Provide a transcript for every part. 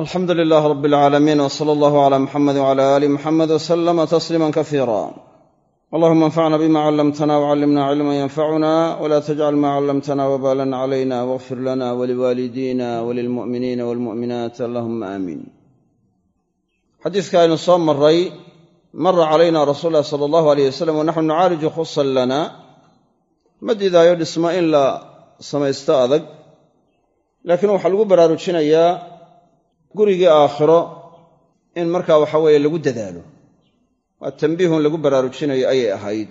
alxamdu lilaah rab alcaalamiin w sala allahu cala muxamedi wcala aali muxamed wslama tasliima kasiira allahuma anfacna bima callamtana wcallimna cilman yanfacuna wla tajcal ma callamtana wbalan calayna wاغfir lana waliwaalidina walilmu'miniina walmu'minaat allahuma aamiin xadiiska aynu soo maray mara calayna rasuul lahi sala allahu aleyh wasalam wanaxnu nucaariju khusan lana. Ma diidaayo dhismo in la samaysto adag laakiin waxaa lagu gurigii aakhiro in markaa waxa weeye lagu dadaalo. Waa tambiihun lagu baraarujinayo ayay ahayd.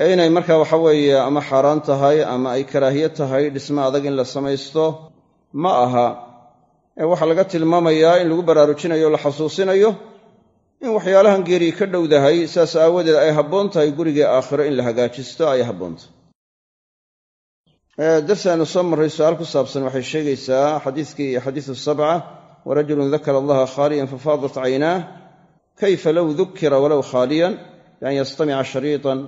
Ee inay markaa waxa weeye ama xaaraan tahay ama ay karaahiye tahay dhismo adag in la samaysto ma aha. Ee waxaa laga tilmaamayaa in lagu baraarujinayo la xasuusinayo in waxyaalahan geerii ka dhowdahay saas aawadeed ay habboon tahay gurigii aakhiro in la hagaajisto ay habboontahay darsi aynu soo marray su'aal ku saabsan waxay sheegaysaa xadiiskii xadiisu sabca warajulun dakara allaha khaaliyan fafaadat caynaah kayfa low dukira walow khaaliyan bian yastamica shariitan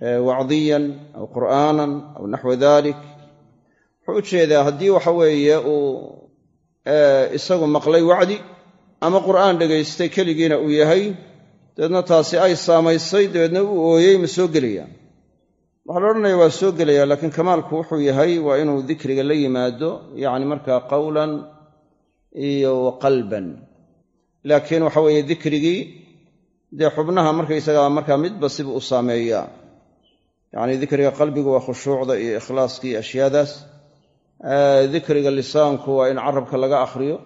wacdiyan aw qur'aanan aw naxwa dalik wuxuu u jeedaa haddii waxa weeye uu isagu maqlay wacdi ama qur'aan dhegaystay keligiina uu yahay dabeedna taasi ay saamaysay dabeedna uu ooyey ma soo gelaya waxaa la odhanaya waa soo gelaya laakiin kamaalku wuxuu yahay waa inuu dikriga la yimaado yacni markaa iyo qalban. Laakiin waxa weeye dikrigii dee xubnaha markaysagaa markaa midba sibuu u saameeyaa yacni dikriga qalbigu waa khushuucda iyo ikhlaaska iyo ashyaadaas. Dikriga lisaanku waa in carabka laga akhriyo.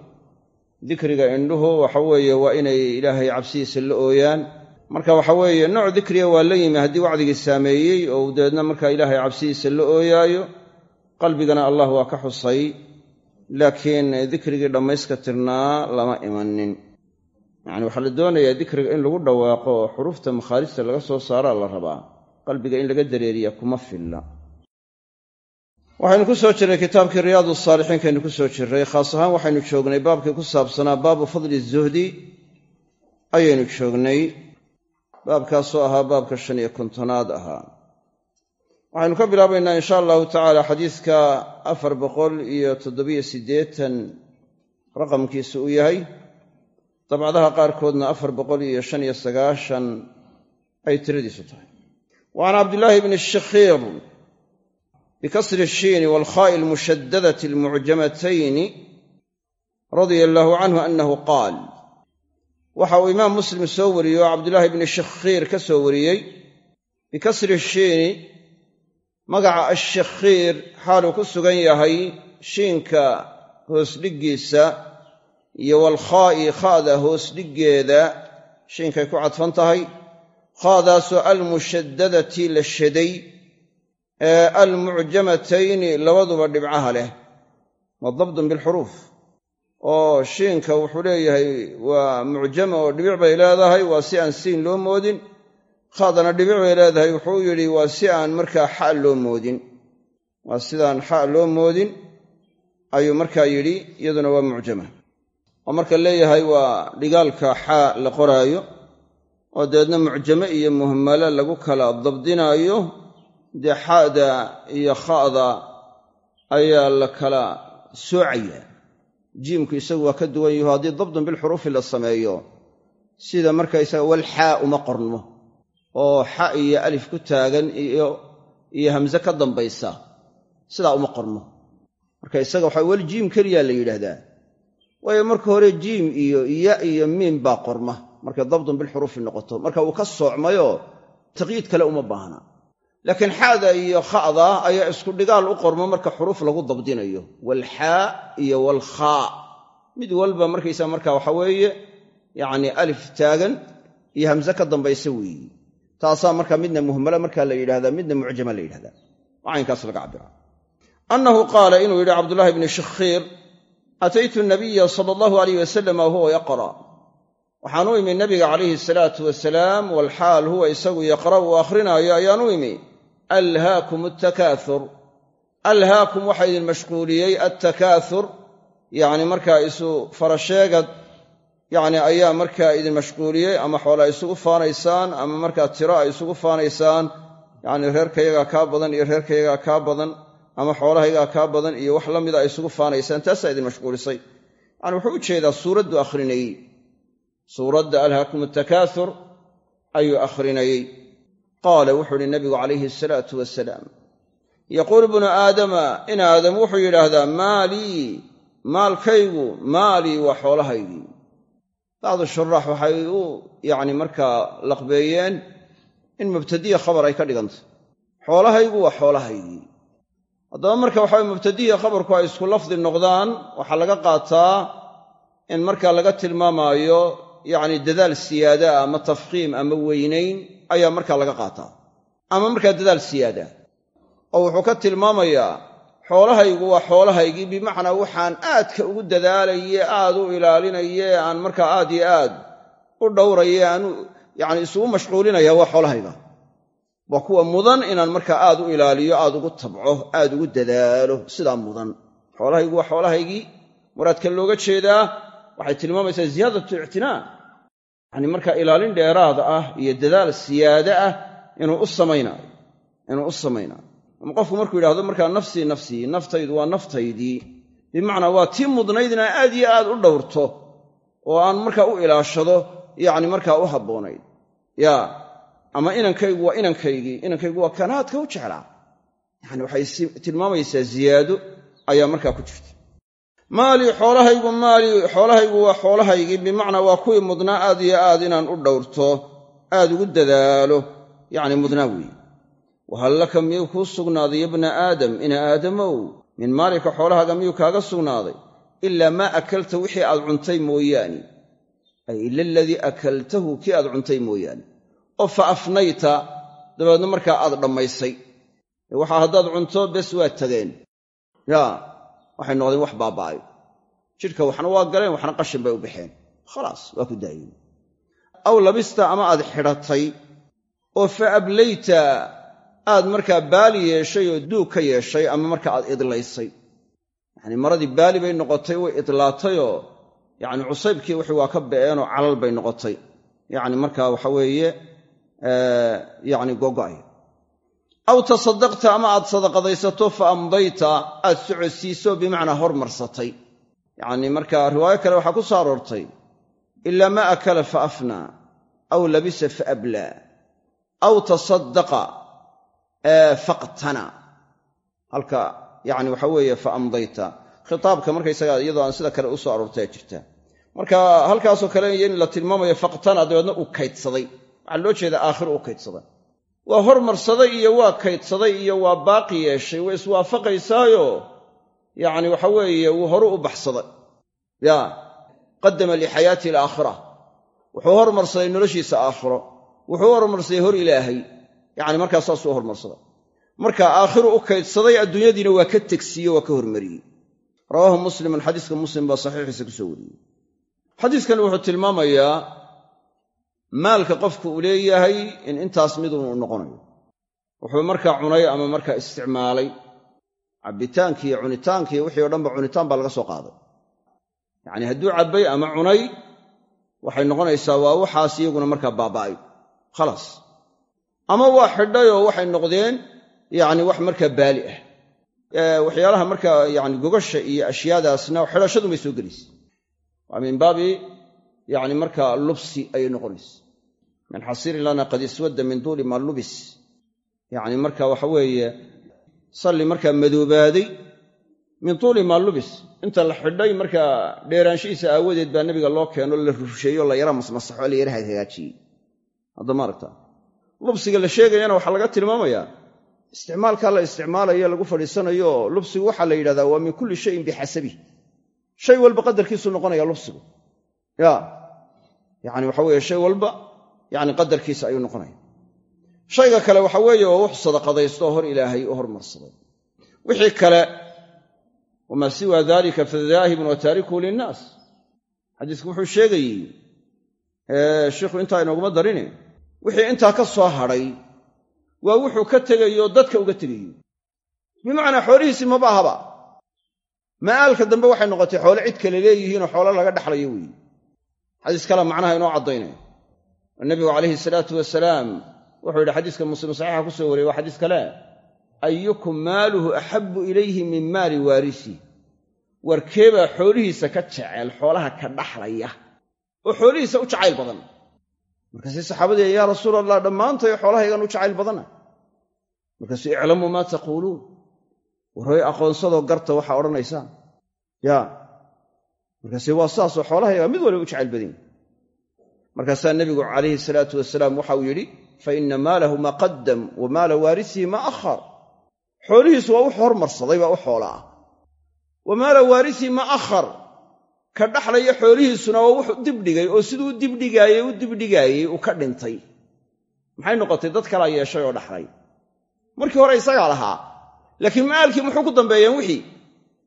Dikriga indhuhu waxa weeye waa inay ilaahay cabsidiisa la ooyaan. Marka waxa weeye nooc dikriga waa la yimi haddii wacdigii saameeyey oo dabeedna markaa ilaahay cabsidiisa la ooyaayo qalbigana allah waa ka xusay laakiin dikrigii dhammayska tirnaa lama imanin. Yacni waxaa la doonayaa dikriga in lagu dhawaaqo oo xurufta makhaarijta laga soo saaraa la rabaa. Qalbiga in laga dareeriya kuma filla. Waxaynu ku soo jirnay kitaabkii riyaadu saalixiinkaynu ku soo jirray khaas ahaan waxaynu joognay baabkii ku saabsanaa baabu fadli zuhdi. Ayaynu joognay baabkaasoo ahaa baabka shan iyo kontonaad ahaa waxaynu ka bilaabaynaa insha allahu tacaala xadiiska afar boqol iyo toddobiyo siddeetan raqamkiisu uu yahay. Dabcadaha qaarkoodna afar boqol iyo shan iyo sagaashan ay tiradiisu tahay. Wa can cabdillaahi bni shikhiir bikasri ishiini waalkhaa'i almushadadati almucjamatayni radia allaahu canhu annahu qaal. Waxa uu imaam muslim soo wariyey oo cabdulaahi bni shikhiir ka soo wariyey bikasri shiini magaca ashikhiir xaaluu ku sugan yahay shiinka hoosdhiggiisa iyo walkhaa'i khaada hoosdhiggeeda shiinkay ku cadfan tahay. Khaadaasoo almushadadati la shaday ee almucjamatayni labaduba dhibcaha leh wa dabdun bilxuruuf. Oo shiinka wuxuu leeyahay waa mucjama oo dhibic bay leedahay waa si aan siin loo moodin khaadana dhibic bay leedahay wuxuu yidhi waa si aan markaa xa loo moodin. Waa sidaan xa loo moodin ayuu markaa yidhi iyaduna waa mucjama. Oo marka leeyahay waa dhigaalka xaa la qoraayo oo dabeedna mucjame iyo muhmalo lagu kala dabdinaayo dee xa'da iyo kha'da ayaa la kala soocaya. Jiimku isagu waa ka duwan yaho haddii dabdun bilxuruufi la sameeyo sida markaysaga walxaa uma qorno oo xa iyo alif ku taagan iyo hamse ka dambaysa. Sidaa uma qorno. Marka isaga waxaa weli jiim keliyaa la yidhaahdaa. Waayo marka hore jiim iyo ya iyo miim baa qorma. Markay dabdun bilxuruufi noqoto. Marka uu ka soocmayoo taqyiid kale uma baahna. Laakiin xaada iyo kha'da ayaa isku dhigaal u qormo marka xuruuf lagu dabdinayo. Walxaa iyo walkhaa mid walba markaysa marka waxa weeye yacni alif taagan iyo hamse ka dambaysa weeyi taasaa marka midna muhmala markaa la yidhahdaa midna mucjama la yidhahdaa. Caynkaas laga cabira annahu qaala inuu yidhi cabdullaahi bni shikhiir ataytu nabiya sala allahu alayh wasalam wahuwa yaqra' waxaan u imi nabiga calayhi salaatu wasalaam walxaal huwa isagu yaqra' uu akhrinaayo ayaan u imi alhaakum altakaathur alhaakum waxaa idin mashquuliyey altakaathur yacni markaa isu farasheegad yacni ayaa markaa idin mashquuliyey ama xoolaa isugu faanaysaan ama markaa tiro ay isugu faanaysaan. Yacni reerkayagaa kaa badan iyo reerkayagaa kaa badan ama xoolahaygaa kaa badan iyo wax la mida ay isugu faanaysaan taasaa idin mashquulisay. Yani wuxuu u jeedaa suuraddu akhrinayey. Suuradda alhaakum takaathur ayuu akhrinayey. Qaala wuxuu uhi nabigu calayhi asalaatu wasalaam yaquulu bnu aadama in aadam wuxuu yidhaahdaa maalii maalkaygu maalii waa xoolahaygii bacdu shuraax waxay u yacni markaa laqbeeyeen in mubtadiya khabar ay ka dhigantay xoolahaygu waa xoolahaygii haddaba marka waxaway mubtadiya khabarku ay isku lafdi noqdaan waxaa laga qaataa in markaa laga tilmaamaayo yacni dadaal siyaadaa ama tafkiim ama weynayn ayaa markaa laga qaataa ama markaa dadaal siyaadaa oo wuxuu ka tilmaamayaa xoolahaygu waa xoolahaygii bimacnaa waxaan aadka ugu dadaalaye aad u ilaalinaye aan markaa aad iyo aad u dhowraye aan yacni isugu mashquulinaya waa xoolahayga. Waa kuwa mudan inaan markaa aad u ilaaliyo aad ugu tabco aad ugu dadaalo sidaa mudan. Xoolahaygu waa xoolahaygii. Muraadka looga jeedaa waxay tilmaamaysaa ziyaadatu ictinaa. Yacni markaa ilaalin dheeraada ah iyo dadaal siyaade ah inuu u samaynaayo inuu u samaynaayo ama qofku markuu yidhahdo markaa nafsii nafsii naftaydu waa naftaydii. Bimacnaa waa tii mudnayd inaan aad iyo aad u dhowrto oo aan markaa u ilaashado yacni markaa u habboonayd yaa ama inankaygu waa inankaygii inankaygu waa kanaadka u jeclaa. Yani waxay tilmaamaysaa ziyaado ayaa markaa ku jirta. Maalii xoolahaygu maalii xoolahaygu waa xoolahaygii bimacnaa waa kuwii mudnaa aad iyo aad inaan u dhowrto aad ugu dadaalo. Yacni mudnaa weeye wahal laka miyuu kuu sugnaaday yabna aadam ina aadamow min maalika xoolahaaga miyuu kaaga sugnaaday ilaa maa akalta wixii aad cuntay mooyaane ay ila aladii akaltahu kii aad cuntay mooyaane oo fa afnayta dabeedna markaa aad dhammaysay waxaa haddaad cunto bes waa tageen yaa waxay noqdeen wax baaba'ay jidhka waxna waa galeen waxna qashin bay u baxeen khalaas waa ku daayeen aw labista ama aad xidhatay oo fa ablayta aad markaa baali yeeshay oo duug ka yeeshay ama markaa aad idlaysay. Yacnii maradii baali bay noqotay way idlaatayoo yacni cusaybkii wixii waa ka ba'eenoo calal bay noqotay. Yacni markaa waxa weeye yacni gogo'ay. Aw tasaddaqta ama aad sadaqadaysato fa amdayta aad socodsiiso bimacnaa hormarsatay. Yacni marka riwaayo kale waxaa ku soo aroortay ilaa ma akala fa afnaa aw labisa fa ablaa aw tasaddaqa faqtana. Halka yacni waxa weeye fa amdayta. Khitaabka markaysaga iyadoo aan sida kale u soo aroortay jirta. Marka halkaasoo kale in la tilmaamayo faqtana dabeedna uu kaydsaday. Waxaa loo jeeda aakhir uu kaydsaday. Waa hormarsaday iyo waa kaydsaday iyo waa baaqi yeeshay way iswaafaqaysaayo. Yacni waxa weeye wuu horu u baxsaday. Ya qadama lixayaati alaakhira wuxuu hormarsaday noloshiisa aakhiro. Wuxuu hormarsaday hor ilaahay yacni markaa saasuu hormarsaday. Marka aakhiru u kaydsaday adduunyadiina waa ka tegsiiye waa ka hormariyey. Rawaahu muslimun xadiiska muslim baa saxiixiisa ku soo wariyey. Xadiiskani wuxuu tilmaamayaa maalka qofku uu leeyahay in intaas midun uu noqonayo. Wuxuu markaa cunay ama markaa isticmaalay cabbitaankii iyo cunitaankii wixii o dhanba cunitaan baa laga soo qaaday. Yacnii hadduu cabbay ama cunay waxay noqonaysaa waa waxaas iyaguna markaa baaba'ay. Khalaas ama waa xidhayoo waxay noqdeen yacni wax markaa baali ah. Waxyaalaha markaa yani gogasha iyo ashyaadaasna xidhashadun bay soo gelaysa. Waa min baabi yani markaa lubsi ayay noqonaysa. Min xasiirin lana qad iswadda min duuli maa lubis. Yani marka waxa weeye salli markaa madoobaaday min tuuli maa lubis. Inta la xidhay markaa dheeraanshihiisa aawadeed baa nabiga loo keeno la rusheeyo la yara masmasaxo la yara hagaajiyey hadda maaragta lubsiga la sheegayana waxaa laga tilmaamayaa isticmaalkaa la isticmaalayo lagu fadhiisanayo lubsigu waxaa la yidhahdaa waa min kulli shayin bixasabih shay walba qadarkiisu noqonaya lubsigu. Ya yani waxa weeye shay walba yani qadarkiisa ayuu noqonaya shayga kale waxa weeye waa wux sadaqadaysto hor ilaahay u hormarsaday. Wixii kale wamaa siwa dalika fadaahibun wa taarikuhu linnaas. Xadiisku wuxuu sheegayey shiikhu intaa inooguma darine wixii intaa ka soo hadhay waa wuxuu ka tegayo dadka uga tegayo. Bimacnaa xoolihiisii maba ahaba ma'aalka dambe waxay noqotay xoole cid kale leeyihiinoo xoolo laga dhaxlayo weeye xadiis kale macnaha inoo caddaynaya oo nebigu calayhi salaatu wasalaam wuxuu yidhi xadiiska muslim saxiixa ku soo wariyey waa xadiis kale. Ayukum maaluhu axabbu ilayhi min maali waarisi. Warkeebaa xoolihiisa ka jecel xoolaha ka dhaxlaya. Oo xoolihiisa u jacayl badan markaasay saxaabadii yaa rasuul allah dhammaantay xoolahaygan u jacayl badana markaasuu iclamuu maa taquuluun warhoy aqoonsadoo garta waxaa odhanaysaan. Yaa markaase waa saasoo xoolahayga mid waliba u jacayl badan. Yahi markaasaa nebigu calayhi salaatu wasalaam waxa uu yidhi fa inna maalahu maa qaddam wa maala waarisihi maa akhar. Xoolihiisu waa wux hormarsaday baa u xoola ah wa maala waarisihi maa akhar ka dhaxlaya xoolihiisuna waa wuxu dibdhigay oo siduu u dibdhigaayey u dibdhigaayey uu ka dhintay. Maxay noqotay? Dad kalaa yeeshay oo dhaxlay. Markii hore isagaa lahaa laakiin maalkii muxuu ku dambeeyeen wixii?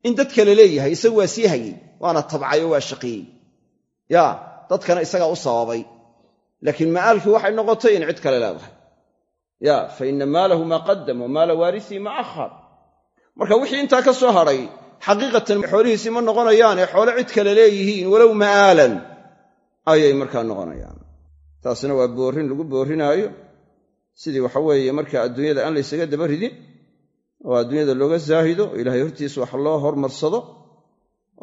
In dad kale leeyahay isagu waa sii hayey waana tabcay oo waa shaqeeyey. Yaa dadkana isagaa u sababay. Laakiin ma'aalkii waxay noqotay in cid kale leedahay. Ya fa inna maalahu maa qaddam wa maala waarisihi maa akhar. Marka wixii intaa ka soo hadhay xaqiiqatan xoolihiisii ma noqonayaane xoole cid kale leeyihiin walow ma'aalan ayay markaa noqonayaan. Taasina waa boorrin lagu boorrinaayo. Sidii waxa weeye marka adduunyada aan laysaga daba ridin oo adduunyada looga zaahido ilaahay hortiisa wax loo hormarsado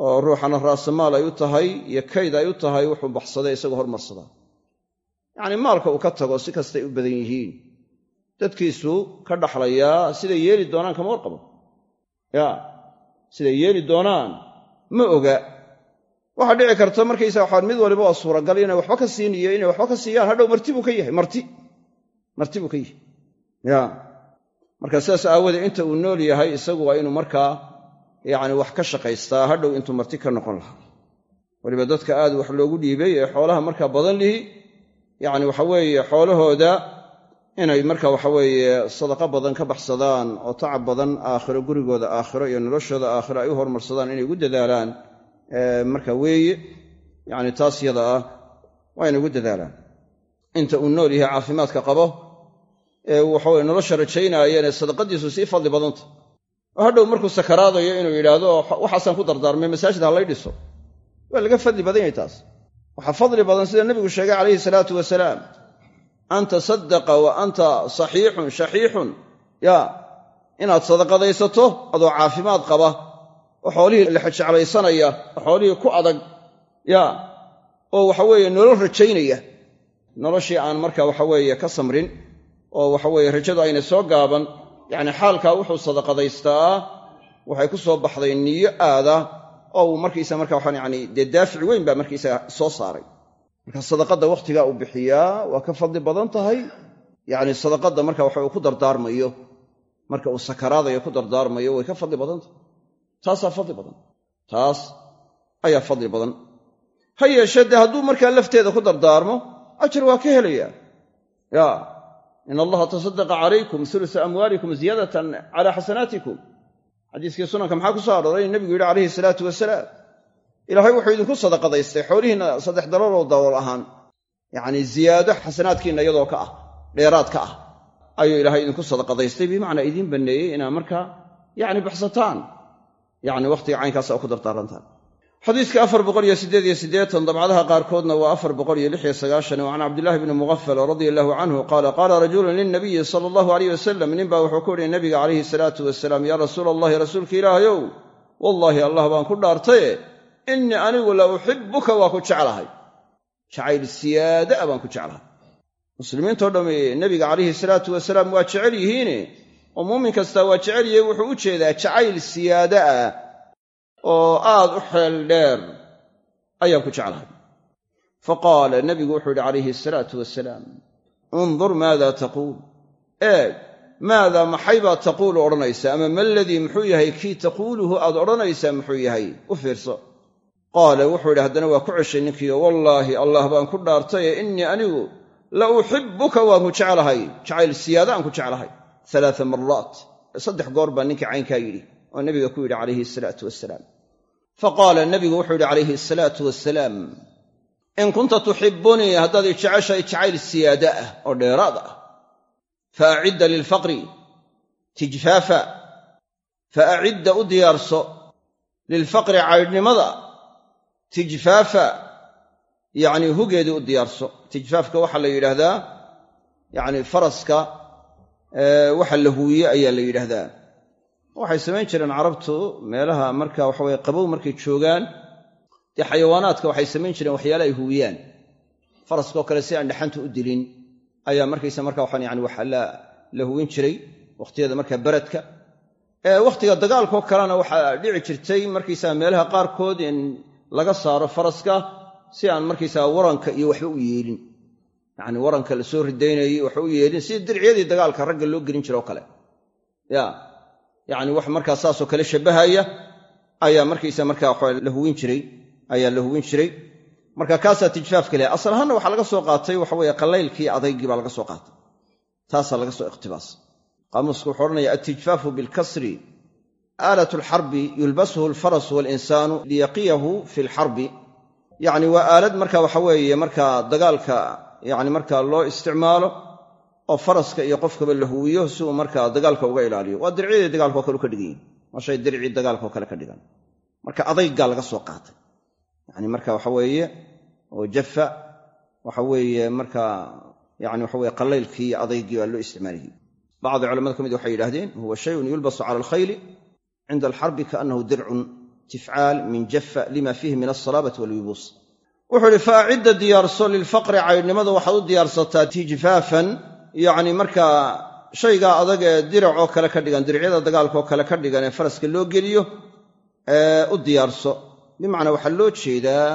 oo ruuxana raasamaal ay u tahay iyo kayd ay u tahay wuxuu baxsaday isagoo hormarsadaa yacnii maalka uu ka tago si kastay u badan yihiin. Dadkiisu ka dhaxlayaa siday yeeli doonaan kama warqabo. Ya siday yeeli doonaan? Ma oga. Waxaa dhici karta markaysaa waxaa mid waliba waa suuragal inay waxba ka siin iyo inay waxba ka siiyaan. Hadhow marti buu ka yahay marti. Marti buu ka yahay. Ya. Marka sidaas aawoodee inta uu nool yahay isagu waa inuu markaa yacni wax ka shaqaystaa. Hadhow intuu marti ka noqon lahaa. Weliba dadka aad wax loogu dhiibay ee xoolaha markaa badan lihi yacni waxa weeye xoolahooda inay marka waxaweeye sadaqo badan ka baxsadaan oo tacab badan aakhiro gurigooda aakhiro iyo noloshooda aakhiro ay u hormarsadaan inay ugu dadaalaan marka weeye yacni taas yada ah waa inay ugu dadaalaan. Inta uu nool yahay caafimaadka qabo ee waxaweye nolosha rajaynaayeen ee sadaqadiisu sii fadli badanta oo hadhow markuu sakaraadayo inuu yidhaahdo waxaasaan ku dardaarmay masaajid ha lay dhiso. Waa laga fadli badan yahay taas. Waxaa fadli badan sida nebigu sheegay calayhi salaatu wasalaam an tasadaqa wa anta saxiixun shaxiixun yaa inaad sadaqadaysato adoo caafimaad qaba oo xoolihii lexejeclaysanaya oo xoolihii ku adag yaa oo waxaweeye nolol rajaynaya noloshii aan marka waxaweeye ka samrin oo waxaweeye rajadu ayna soo gaaban yacni xaalkaa wuxuu sadaqadaystaa waxay ku soo baxday niyo aada oo uu markiisa marka waxaan yani dee daafic weyn baa markiisaga soo saaray marka sadaqadda wakhtigaa uu bixiyaa waa ka fadli badan tahay. Yacni sadaqadda marka waxa uu ku dardaarmayo marka uu sakaraadayo ku dardaarmayo way ka fadli badan tahay. Taasaa fadli badan. Taas ayaa fadli badan. Ha yeeshee dee hadduu markaa lafteeda ku dardaarmo ajar waa ka helayaa. Ya in allaha tasadaqa calaykum ulusa amwaalikum ziyaadatan cala xasanaatikum. Xadiiskii sunanka maxaa ku soo arooray? In nebigu yidhi calayhi salaatu wasalaam ilaahay wuxuu idinku sadaqadaystay xoolihiinna saddex dalooloo dalool ahaan. Yacnii ziyaado xasanaadkiinna iyadoo ka ah dheeraad ka ah. Ayuu ilaahay idinku sadaqadaystay bimacnaa idiin banneeyey inaad markaa yacni baxsataan. Yacni wakhtiga caynkaasa oo ku dardaarantaan xadiiska afar boqoliyo siddeed iyo siddeetan dabcadaha qaarkoodna waa afar boqoliyo lix iyo sagaashan wa can cabdillahi bni mughafal radia allahu canhu qaala qaala rajulun lilnabiyi sala allahu aleyh wasalam ninbaa wuxuu ku uhi nabiga calayhi salaatu wasalaam yaa rasuula allahi rasuulka ilaahayow wallaahi allah baan ku dhaartaye innii anigu la uxibuka waa ku jeclahay. Jacayl siyaada a baan ku jeclahay. Muslimiintao dhammi nebiga calayhi salaatu wasalaam waa jecel yihiine? Oo muumin kastaa waa jecel yahay wuxuu u jeedaa jacayl siyaada ah oo aad u xeel dheer ayaan ku jeclahay. Fa qaala nebigu wuxuu yidhi calayhi asalaatu wasalaam undur maada taquul. Eeg maadaa maxay baad taquulu odhanaysaa? Ama ma ladii muxuu yahay kii taquuluhu aad odhanaysaa muxuu yahay? U fiirso qaala wuxuu yidhi haddana waa ku ceshay ninkiio wallaahi allah baan ku dhaartaye innii anigu la uxibuka waan ku jeclahay. Jacayl siyaada aan ku jeclahay. Alaaa maraat saddex goor baa ninkii caynkaa yidhi oo nebiga ku yidhi calayhi asalaatu wasalaam fa qaala nebigu wuxuu yidhi calayhi asalaatu wasalaam in kunta tuxibunii haddaad i jeceshahay jacayl siyaada ah oo dheeraad ah. Fa acidda lilfaqri tijfaafa. Fa acidda u diyaarso lilfaqri caydhnimada tijfaafa yacnii hugeedii u diyaarso. Tijfaafka waxaa la yidhaahdaa yacni faraska waxa la huwiye ayaa la yidhaahdaa. Waxay samayn jireen carabtu meelaha marka waxaweye qabow markay joogaan. Dee xayawaanaadka waxay samayn jireen waxyaale ay huwiyaan faraskoo kale si aan dhaxanta u dilin ayaa markaysa marka waxaan yani waxa la huwin jiray wakhtiyada marka baradka. Wakhtiga dagaalkoo kalena waxaa dhici jirtay markaysaga meelaha qaarkood laga saaro faraska si aan markaysaga waranka iyo waxba u yeelin. Yacni waranka la soo ridaynayey waxba u yeelin sida dirciyadii dagaalka ragga loo gelin jira oo kale. Ya yacni wax markaa saasoo kale shabbahaya ayaa markaysa markaa la huwin jiray ayaa la huwin jiray. Marka kaasaa tijfaafka leh asal ahaanna waxaa laga soo qaatay waxa weeye qallaylkii adaygii baa laga soo qaatay. Taasaa laga soo ikhtibaas qaamuusku wuxuu odhanaya altijfaafu bilkasri aalat alxarbi yulbasuhu alfarasu walinsaanu liyaqiyahu fi lxarbi. Yacni waa aalad marka waxa weeye markaa dagaalka yacni markaa loo isticmaalo oo faraska iyo qofkaba la huwiyo si uu markaa dagaalka uga ilaaliyo. Waa dirciyadii dagaalkao kale u ka dhigan yihiin waa shay dircii dagaalkao kale ka dhigan. Marka adaygaa laga soo qaatay. Yani marka waxa weeye oo jafa waxa weeye markaa yani waxa weye qallaylkii iyo adaygii baa loo isticmaalayay bacdi culamada ka mid waxay yidhahdeen huwa shayun yulbasu cala alkhayli cinda alxarbi kaannahu dircun tifcaal min jafa lima fiihi min alsalaabati walyubuus wuxuu ihi faacidda diyaarso lilfaqri caydhnimada waxaad u diyaarsataa tijfaafan yacni markaa shaygaa adag ee dirac oo kale ka dhigan diricyada dagaalkaoo kale ka dhigan ee faraska loo geliyo u diyaarso bimacnaa waxaa loo jeedaa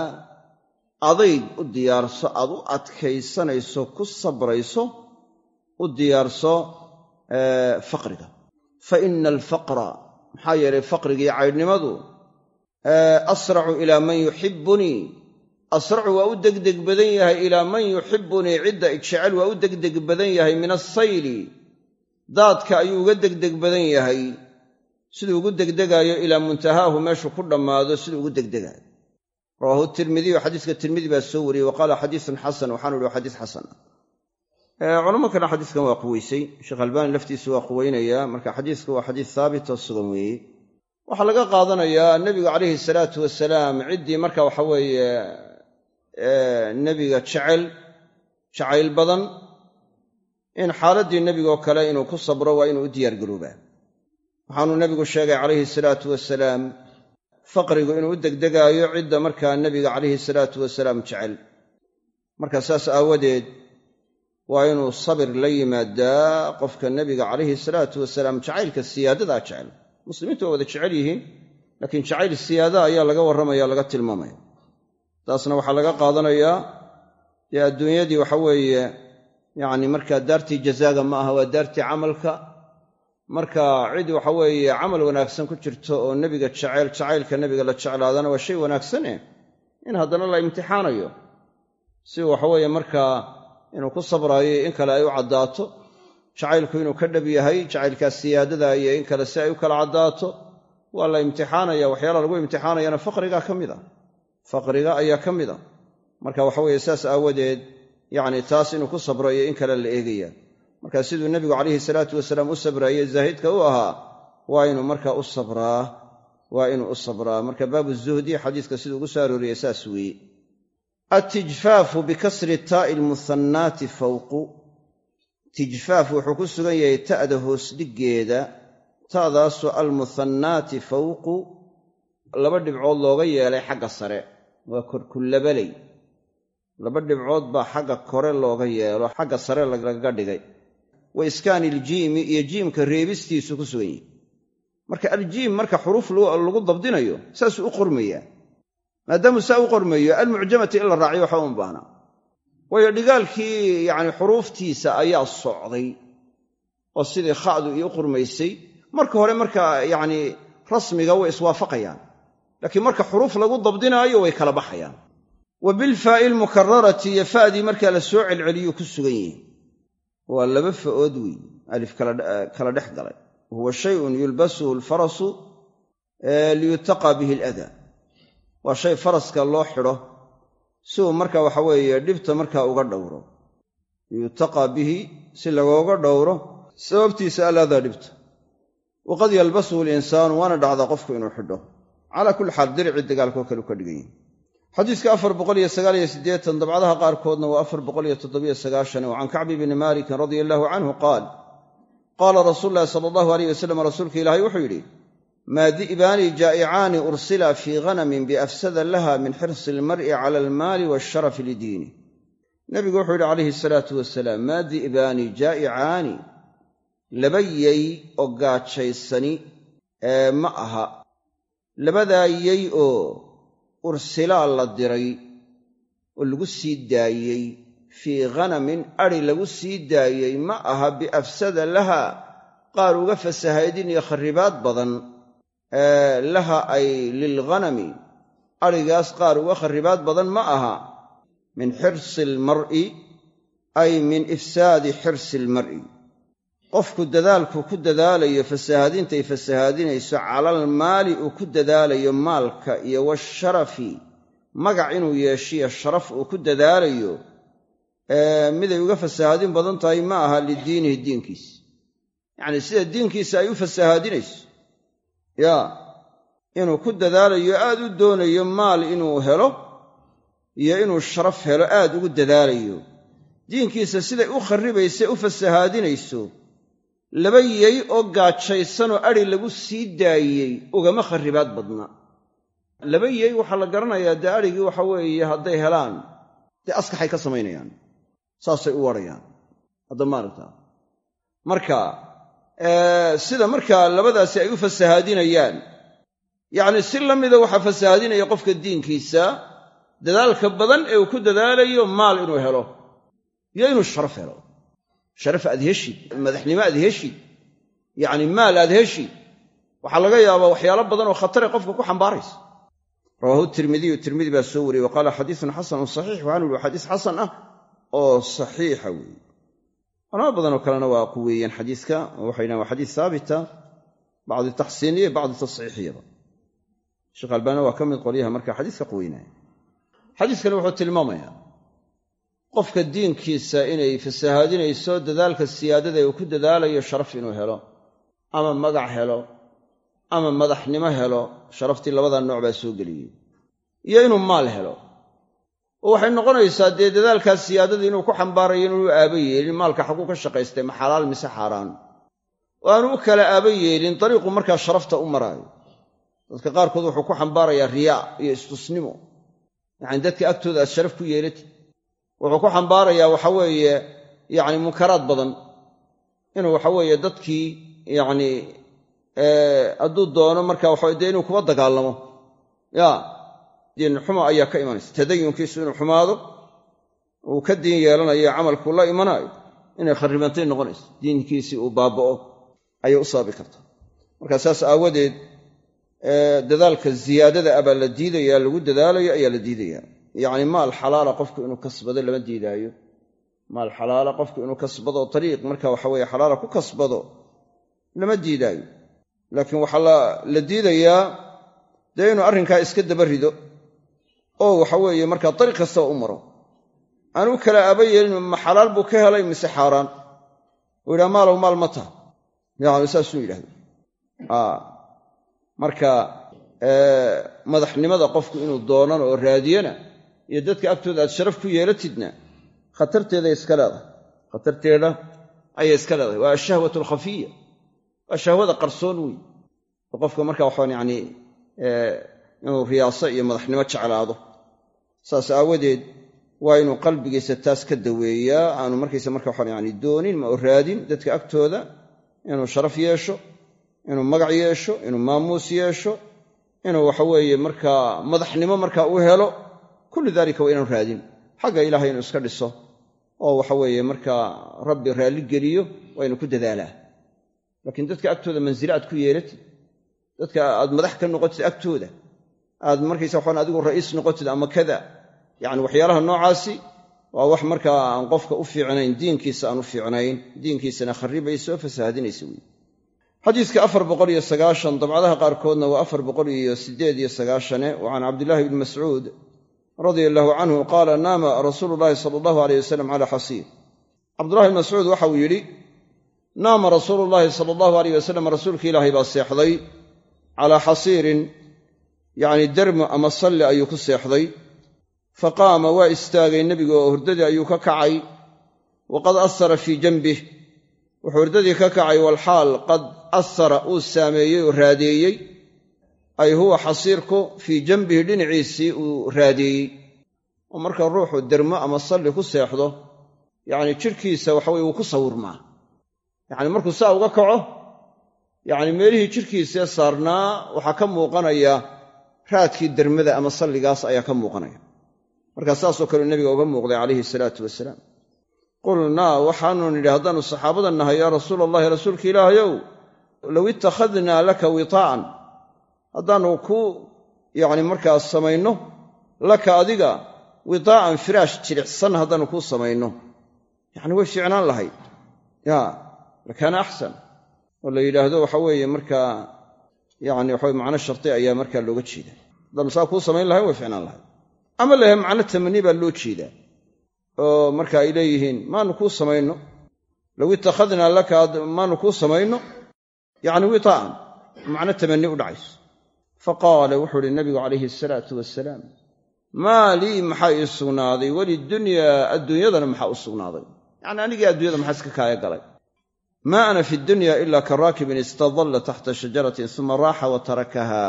adayg u diyaarso aad u adkaysanayso ku sabrayso u diyaarso faqriga fa maxaa yeelay faqrigii caydhnimadu asracu ilaa man yuxibbunii asracu waa u degdeg badan yahay ilaa man yuxibbunii cidda ijecel waa u degdeg badan yahay min assayli. Daadka ayuu uga degdeg badan yahay. Siduu ugu degdegaayo ilaa muntahaahu meeshuu ku dhammaado siduu ugu degdegaayo. Rawaahu tirmidiyu xadiiska tirmidi baa soo wariyey wa qaala xadiisun xasan waxaanu ihi xadiis xasan kalena xadiiskan waa quweysay. Sheekh albaani laftiisu waa quweynayaa marka xadiisku waa xadiis haabit oo sugan weeye. Waxaa laga qaadanayaa nebigu calayhi salaatu wasalaam ciddii marka waxa weeye nebiga jecel jacayl badan in xaaladdii nebigaoo kale inuu ku sabro waa inuu u diyaargaroobaa waxaanuu nebigu sheegay calayhi salaatu wasalaam faqrigu inuu u degdegaayo cidda markaa nebiga calayhi salaatu wasalaam jecel. Marka saas aawadeed waa inuu sabir la yimaadaa qofka nebiga calayhi salaatu wasalaam jacaylka siyaadadaa jecel. Muslimiintu waa wada jecel yihiin laakiin jacayl siyaada ayaa laga warramaya laga tilmaamaya. Taasna waxaa laga qaadanayaa dee adduunyadii waxa weeye yacni markaa daartii jazaaga ma aha waa daartii camalka. Marka cid waxa weeye camal wanaagsan ku jirto oo nebiga jacayl jacaylka nebiga la jeclaadana waa shay wanaagsane in haddana la imtixaanayo. Si waxaweeye markaa inuu ku sabraayo in kale ay u caddaato. Jacaylku inuu ka dhab yahay jacaylkaas siyaadada iyo in kale si ay u kala caddaato waa la imtixaanaya. Waxyaalaha lagu imtixaanayana faqrigaa ka mid a. Faqriga ayaa ka mid a. Marka waxa weeye saas aawadeed yacni taas inuu ku sabrayo in kale la eegaya. Marka siduu nebigu calayhi salaatu wasalaam u sabraayey zaahidka u ahaa waa inuu marka u sabraa waa inuu u sabraa. Marka baabu zuhdi xadiiska siduu ugu soo arooriyey saas weeye atijfaafu bikasri taa'i almuhannaati fawqu. Tijfaaf wuxuu ku sugan yahay ta'da hoos dhiggeeda. Ta'daasoo almuhannaati fawqu. Laba dhibcood looga yeelay xagga sare waa korkullabaley laba dhibcood baa xagga kore looga yeelo xagga sare lagaga dhigay. Wa iskaani iljiimi iyo jiimka reebistiisu ku sugan yihi marka aljiim marka xuruuf lagu dabdinayo saasuu u qormayaa maadaamuu saa u qormayo almucjamati in la raaciyo waxba uma baahna waayo dhigaalkii yacni xuruuftiisa ayaa socday oo sidii kha'du ii u qurmaysay. Marka hore marka yacni rasmiga way iswaafaqayaan laakiin marka xuruuf lagu dabdinaayo way kala baxayaan. Wa bilfaa'i lmukararati iyo fa'dii markaa la soo celceliyuu ku sugan yihi waa laba fa'ood wey alif kala dhex galay. Huwa shayun yulbasuhu alfarasu liyutaqaa bihi aladaa waa shay faraska loo xidho si uu marka waxa weeye dhibta markaa uga dhowro. Liyutaqaa bihi si lagooga dhowro sababtiisa aladaa dhibta. Waqad yalbasuhu linsaanu waana dhacdaa qofku inuu xidho. Calaa kulli xaal diricii dagaalkoo kale u ka dhigan xadiiska afar boqoliyo sagaaliyo siddeetan dabcadaha qaarkoodna waa afar boqoliyo toddobiyo sagaashan oo can kacbi bni maalikin radia allahu canhu qaal qaala rasuulu llahi sala allahu alayh wasalam rasuulka ilaahay wuxuu yidhi maa di'baani jaa'icaani ursila fii ghanamin biafsada laha min xirsi almar'i cala almaali waasharafi lidiini. Nebigu wuxuu yidhi calayhi salaatu wasalaam maa di'baani jaa'icaani laba yey oo gaajaysani ee ma aha. Labadaa yey oo ursilaa la diray oo lagu sii daayey fii ghanamin adhi lagu sii daayey ma aha biafsada laha. Qaar uga fasahaydin iyo kharribaad badan laha ay lilghanami adhigaas qaar uga kharribaad badan ma aha. Min xirsi almar'i ay min ifsaadi xirsi almar'i qofku dadaalku ku dadaalayo fasahaadintay fasahaadinayso calal maali uu ku dadaalayo maalka iyo washarafi magac inuu yeeshiyo sharaf uu ku dadaalayo miday uga fasahaadin badan tahay ma aha lidiinihi diinkiisa yacnii sida diinkiisa ay u fasahaadinayso yaa inuu ku dadaalayo aad u doonayo maal inuu helo iyo inuu sharaf helo aad ugu dadaalayo. Diinkiisa siday u kharribaysa u fasahaadinayso laba yey oo gaajaysanoo adhi lagu sii daayey ugama kharribaad badna. Laba yey waxaa la garanayaa dee adhigii waxa weeye hadday helaan dee askaxay ka samaynayaan saasay u warayaan hadda maaragta marka sida markaa labadaasi ay u fasahaadinayaan. Yacni si la mida waxaa fasahaadinaya qofka diinkiisa dadaalka badan ee uu ku dadaalayo maal inuu helo iyo inuu sharaf helo. Sharaf aad heshid madaxnimo aad heshid yacni maal aad heshid. Waxaa laga yaabaa waxyaalo badan oo khatare qofka ku xambaaraysa. Rawaahu tirmidiyu tirmidi baa soo wariyey wa qaala xadiisun xasanun saxiix waxaanu ihi xadiis xasan ah oo saxiixa weeye culamo badanoo kalena waa quweeyeen xadiiska oo waxay dhahan waa xadiis haabita bacdi taxsiiniya bacdi tasxiixiyaba sheekh albaani waa ka mid qolyaha marka xadiiska quweynaya xadiiskani wuxuu tilmaamayaa qofka diinkiisa inay fasahaadinayso dadaalka siyaadada uu ku dadaalayo sharaf inuu helo ama magac helo ama madaxnimo helo sharaftii labada nooc baa soo geliyey iyo inuu maal helo oo waxay noqonaysaa dee dadaalkaas siyaadadii inuu ku xambaarayo inuu aaba yeelin maalka xaguu ka shaqaystay ma xalaal mise xaaraan? Oo aanu u kala aaba yeelin dariiqu markaa sharafta u maraayo. Dadka qaarkood wuxuu ku xambaarayaa riyaa iyo istusnimo. Yacani dadka agtooda aad sharaf ku yeelatid wuxuu ku xambaarayaa waxa weeye yacni munkaraad badan. Inuu waxa weeye dadkii yacni hadduu doono marka waxa dee inuu kuba dagaalamo ya diin xumo ayaa ka imanaysa. Tadayunkiisu inuu xumaado uu ka diin yeelanayo camalkuu la imanaayo inay kharribantay noqonayso diinkiisii uu baaba'o ayay u sababi kartaa marka saas aawadeed dadaalka ziyaadada abaa la diidaya lagu dadaalayo ayaa la diidaya yacni maal xalaala qofku inuu kasbado lama diidaayo. Maal xalaala qofku inuu kasbado ariiq marka waxa weye xalaala ku kasbado lama diidaayo. Laakiin waxaa la diidayaa dee inuu arrinkaa iska daba rido oo waxa weeye markaa dariiq kastaba u maro. Aan u kala aaba yeelin ma xalaal buu ka helay mise xaaraan? Uu yidhaha maalow maal ma taha. Yani saasuu yidhahda marka madaxnimada qofku inuu doonano oo raadiyana iyo dadka agtooda aad sharaf ku yeelatidna khatarteeday iska leedahay. Khatarteeda ayay iska leedahay. Waa ashahwat alkhafiya waa shahwada qarsoon wey qofka marka waxaan yani inuu riyaaso iyo madaxnimo jeclaado saas aawadeed waa inuu qalbigiisa taas ka daweeyaa aanu markaysa marka waxaan yani doonin ma oo raadin dadka agtooda inuu sharaf yeesho inuu magac yeesho inuu maamuus yeesho inuu waxaweeye markaa madaxnimo markaa u helo kullu daalika waa inaanu raadin. Xagga ilaahay inuu iska dhiso oo waxaweeye markaa rabbi raalli geliyo waa inuu ku dadaalaa. Laakiin dadka agtooda mansile aad ku yeelatid dadka aad madax ka noqotid agtooda aad markaysa waxaan adigu ra'iis noqotid ama kada yacni waxyaalaha noocaasi waa wax markaa aan qofka u fiicnayn diinkiisa aan u fiicnayn diinkiisana kharribayso fasahaadinaysa wey xadiiska afar boqol iyo sagaashan dabcadaha qaarkoodna waa afar boqol iyo siddeed iyo sagaashane wa can cabdillaahi bni mascuud radia allaahu canhu qaala naama rasuulu llaahi sala allahu aleyh wasalam calaa xasiir. Cabdullahi bni mascuud waxa uu yidhi naama rasuulu llaahi sala allahu aleyh wasalam rasuulka ilaahay baa seexday calaa xasiirin yacni dermo ama salli ayuu ku seexday. Fa qaama waa istaagay nebiga oo hurdadii ayuu ka kacay. Waqad asara fii janbih. Wuxuu hurdadii ka kacay walxaal qad asara uu saameeyey oo raadeeyey. Ay huwa xasiirku fii janbihi dhinaciisii uu raadeeyey. Oo marka ruuxu dermo ama salli ku seexdo yacni jidhkiisa waxaweye wuu ku sawirmaa. Yacni markuu saa uga kaco yacni meelihii jidhkiisee saarnaa waxaa ka muuqanaya raadkii dermada ama salligaas ayaa ka muuqanaya. Markaa saasoo kaleu nebiga uga muuqday calayhi salaatu wasalaam qulnaa waxaanu nidhi haddaannu saxaabada nahay yaa rasuula allahi rasuulka ilaahayow low ittakhadnaa laka witaa'an haddaannu ku yacni markaa samayno laka adiga witaa'an firaash jilicsan haddaannu kuu samayno. Yacni way fiicnaan lahayd. Yaa lakaana axsan. Oo la yidhaahdo waxa weeye markaa yacni waxaweye macno sharti ayaa markaa looga jeeda haddaannu saa kuu samayn lahayn way ficnaan lahayd. Ama lahe macno tamani baa loo jeedaa oo marka ay leeyihiin maanu kuu samayno. Low ittakhadnaa laka maanu kuu samayno. Yacni witaa'an macno tamanni u dhacayso. Fa qaala wuxuu uhi nabigu calayhi asalaatu wasalaam maa lii maxaa ii sugnaaday? Walidunyaa adduunyadana maxaa u sugnaaday? Yacni anigii adduunyada maxaa iska kaaya galay maa ana fi dunya ila ka raakibin istadalla taxta shajaratin suma raaxa wa tarakaha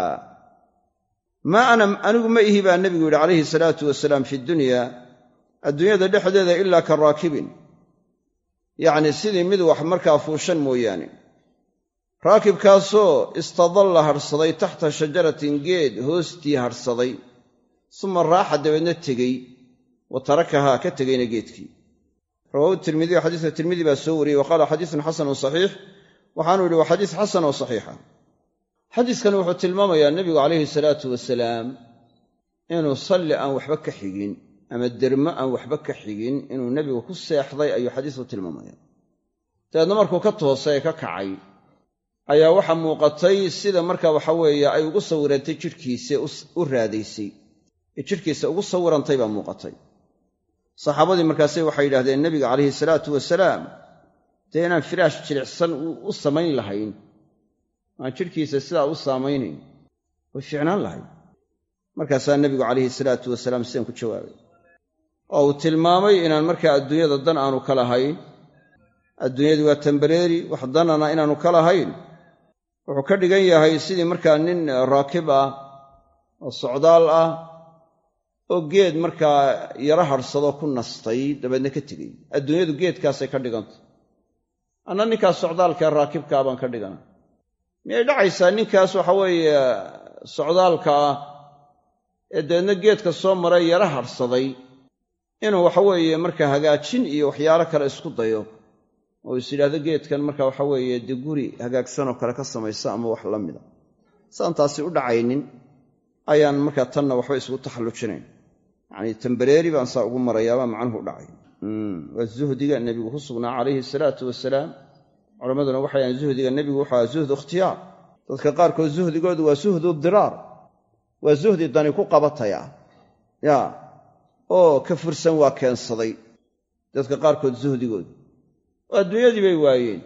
maa ana anigu ma ihi baa nebigu yidhi calayhi salaatu wasalaam fi dunya adduunyada dhexdeeda ilaa ka raakibin yacni sidii mid wax markaa fuushan mooyaane raakibkaasoo istadalla hadhsaday taxta shajaratin geed hoostii hadhsaday suma raaxa dabeedna tegey wa tarakahaa ka tegayna geedkii rawaahu tirmidiy xadiiska tirmidi baa soo wariyey wa qaala xadiisun xasanun saxiix. Waxaanu yidhi waa xadiis xasan oo saxiixa. Xadiiskani wuxuu tilmaamayaa nebigu calayhi salaatu wasalaam inuu salli aan waxba ka xigin ama dermo aan waxba ka xigin inuu nebigu ku seexday ayuu xadiisku tilmaamaya dabeedna markuu ka toosay ee ka kacay ayaa waxa muuqatay sida marka waxa weeye ay ugu sawirantay jidhkiise u raadaysay. Ee jidhkiisa ugu sawirantay baa muuqatay saxaabadii markaase waxay yidhahdeen nebiga calayhi salaatu wasalaam dee inaan firaash jilicsan u samayn lahayn. Aan jidhkiisa sidaa u saamaynayn way fiicnaan lahayd. Markaasaa nebigu calayhi salaatu wasalaam sidaan ku jawaabay. Oo uu tilmaamay inaan markaa adduunyada dan aanu ka lahayn. Adduunyadu waa tambareeri wax danana inaanu ka lahayn. Wuxuu ka dhigan yahay sidii markaa nin raakib ah oo socdaal ah oo geed markaa yaro hadhsadoo ku nastay dabeedna ka tegey. Adduunyadu geedkaasay ka dhigantay anna ninkaas socdaalkae raakibkaa baan ka dhigana. Miyay dhacaysaa? Ninkaas waxa weeye socdaalka ah ee dabeedna geedka soo maray yaro hadhsaday inuu waxaweeye marka hagaajin iyo waxyaalo kale isku dayo oo is yidhaahdo geedkan marka waxaweeye dee guri hagaagsanoo kale ka samaysa ama wax la mida. Saan taasi u dhacaynin ayaan markaa tanna waxba isugu taxallujinayn yacnii tambareeri baan saa ugu marayaabaa macnuhu u dhacay. Waa zuhdiga nebigu ku sugnaa calayhi salaatu wasalaam culammaduna waxay yahan zuhdiga nebigu wuxuu aha zuhdu ikhtiyaar. Dadka qaarkood zuhdigoodu waa suhdu diraar waa zuhdi dani ku qabataya. Ya oo ka fursan waa keensaday dadka qaarkood zuhdigoodu. Oo adduunyadii bay waayeen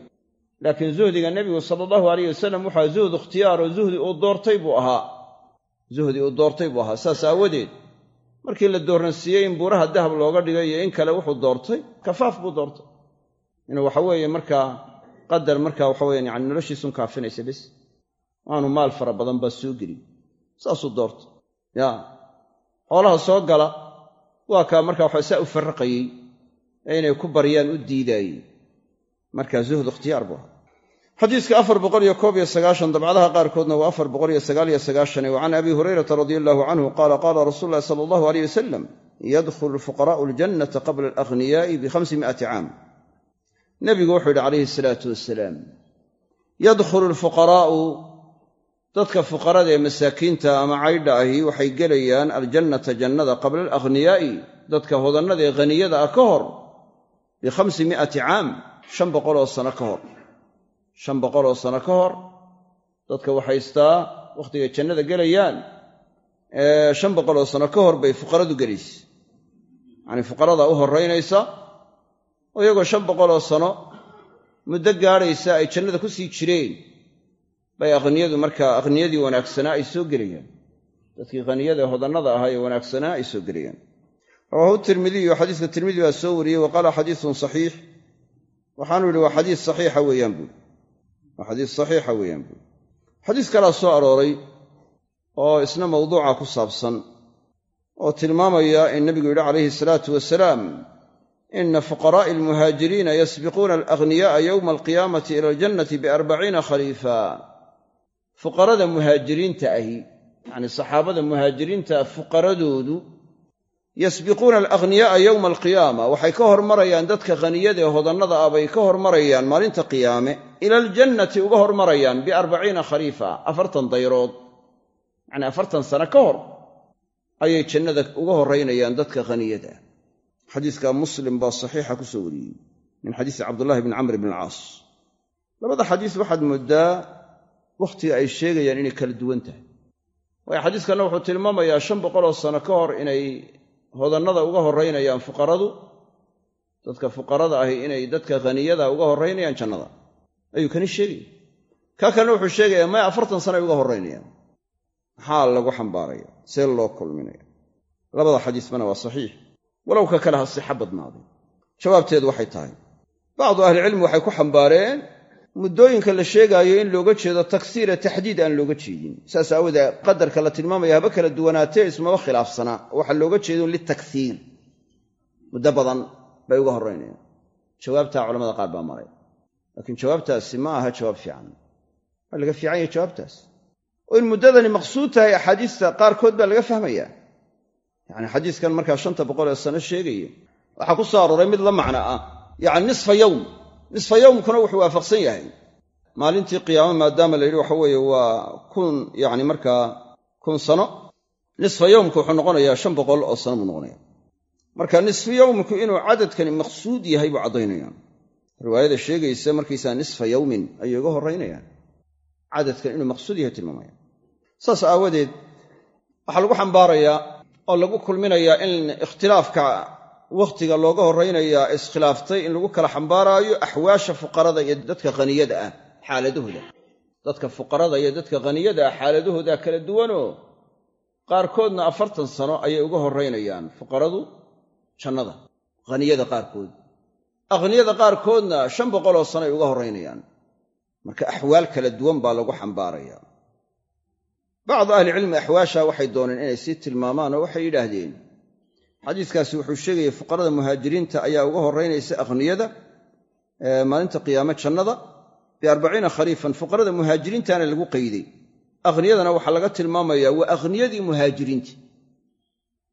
laakiin zuhdiga nebigu sala allahu alayh wasalam wuxua zuhdu ikhtiyaar oo zuhdi uu doortay buu ahaa. Zuhdi uu doortay buu ahaa. Saas aawadeed markii la dooransiiyey in buuraha dahab looga dhigay iyo in kale wuxuu doortay kafaaf buu doortay. Inuu waxaweeye markaa qadar markaa waxaweyan yani noloshiisun kaafinaysa bes. Aanu maal fara badan baa soo gelin. Saasuu doortay. Ya xoolaha soo gala waa kaa markaa waxa saa u farraqayey ee inay ku baryaan u diidaayey markaa zuhd ikhtiyaar buu ahaa xadiiska afar boqoliyo koob iyo sagaashan dabcadaha qaarkoodna waa afar boqoliyo sagaaliyo sagaashane wa abi hurayrata radia allahu canhu qaala qaala rasuulu ulahi sala allahu aleyh wasalam yadkhulu alfuqaraa'u aljannata qabla alaghniyaai bikhamsi mi'ati caam nebigu wuxuu yidhi calayhi salaatu wasalaam yadkhulu alfuqaraa'u dadka fuqarada ee masaakiinta ama caydha ahi waxay gelayaan aljannata jannada qabla alagniyaa'i dadka hodannada ee haniyada ah ka hor bikhamsi mi'ati caam shan boqoloo sano ka hor shan boqoloo sano ka hor dadka waxaystaa wakhtigay jannada gelayaan. Shan boqoloo sano ka hor bay fuqaradu gelaysa. Yacanii fuqaradaa u horraynaysa oo iyagoo shan boqoloo sano muddo gaadhaysa ay jannada ku sii jireen bay akhniyadu markaa akhniyadii wanaagsanaa ay soo gelayaan. Dadkii khaniyada ee hodannada ahaa ee wanaagsanaa ay soo gelayaan. Rawaahu tirmidiyu xadiiska tirmidi baa soo wariyey wa qaala xadiisun saxiix. Waxaanu yidhi waa xadiis saxiixa weeyaan buuri waa xadiis saxiixa weeyaan buuri xadiis kalaa soo arooray oo isna mawduuca ku saabsan oo tilmaamaya in nebigu yidhi calayhi salaatu wasalaam ina fuqaraa'i almuhaajiriina yasbiquuna alaghniya'a yowma alqiyaamati ila aljannati biarbaciina khaliifa. Fuqarada muhaajiriinta ahi yacnii saxaabada muhaajiriinta fuqaradoodu yasbiquuna alaghniya'a yowma alqiyaama. Waxay ka hormarayaan dadka haniyada ee hodannada ah bay ka hormarayaan maalinta qiyaame. Ila aljannati uga hormarayaan biarbaciina khaliifa afartan dayrood. Yacnii afartan sano ka hor ayay jannada uga horraynayaan dadka haniyada xadiiska muslim baa saxiixa ku soo wariyey min xadiisi cabdullahi bni camr bn alcaas. Labada xadiis waxaad mooddaa wakhtiga ay sheegayaan inay kala duwan tahay. Waayo xadiiskanna wuxuu tilmaamayaa shan boqoloo sano ka hor inay hodannada uga horraynayaan fuqaradu dadka fuqarada ahi inay dadka haniyada uga horraynayaan jannada. Ayuu kani sheegaya kaa kalena wuxuu sheegayaa maya afartan sano ay uga horraynayaan maxaa lagu xambaaraya see loo kulminaya labada xadiisbana waa saxiix. Walow ka kale ha sixa badnaaday jawaabteedu waxay tahay. Bacdu ahlicilmi waxay ku xambaareen muddooyinka la sheegaayo in looga jeedo taksiira taxdiid aan looga jeedin. Saas aawoodee qadarka la tilmaamaya haba kala duwanaatee ismaba khilaafsanaa waxaa looga jeedo litaksiir muddo badan bay uga horraynayaan jawaabtaa culamada qaar baa maray. Laakiin jawaabtaasi ma aha jawaab fiican. Waa laga fiican yahay jawaabtaas. Oo in muddadani maqsuud tahay axaadiista qaarkood baa laga fahmayaa. Yacni xadiiskan markaa shanta boqol ee sano sheegaya waxaa ku soo arooray mid la macno ah. Yacni nisfa yowm nisfa yowmkuna wuxuu waafaqsan yahay. Maalintii qiyaamo maadaama la yidhi waxa weeye waa kun yacni markaa kun sano nisfa yowmku wuxuu noqonayaa shan boqol oo sano buu noqonaya marka nisfu yowmku inuu cadadkani maqsuud yahay buu caddaynaya. Riwaayada sheegaysa markaysaa nisfa yowmin ayay uga horraynayaan cadadkan inuu maqsuud yahay tilmaamaya. Saas aawadeed waxaa lagu xambaarayaa oo lagu kulminayaa in ikhtilaafka wakhtiga looga horraynayaa iskhilaaftay in lagu kala xambaaraayo axwaasha fuqarada iyo dadka haniyada ah xaaladahooda. Dadka fuqarada iyo dadka haniyada ah xaaladahooda kala duwanoo qaarkoodna afartan sano ayay uga horraynayaan fuqaradu jannada haniyada qaarkood. Akhniyada qaarkoodna shan boqoloo sano ay uga horraynayaan marka axwaal kala duwan baa lagu xambaaraya. Bacdu ahlicilmi axwaasha waxay dooneen inay sii tilmaamaan oo waxay yidhaahdeen xadiiskaasi wuxuu sheegaya fuqarada muhaajiriinta ayaa uga horraynaysa akhniyada maalinta qiyaame jannada biarbaciina khariifan fuqarada muhaajiriintana lagu qayday. Akhniyadana waxaa laga tilmaamayaa waa akhniyadii muhaajiriinta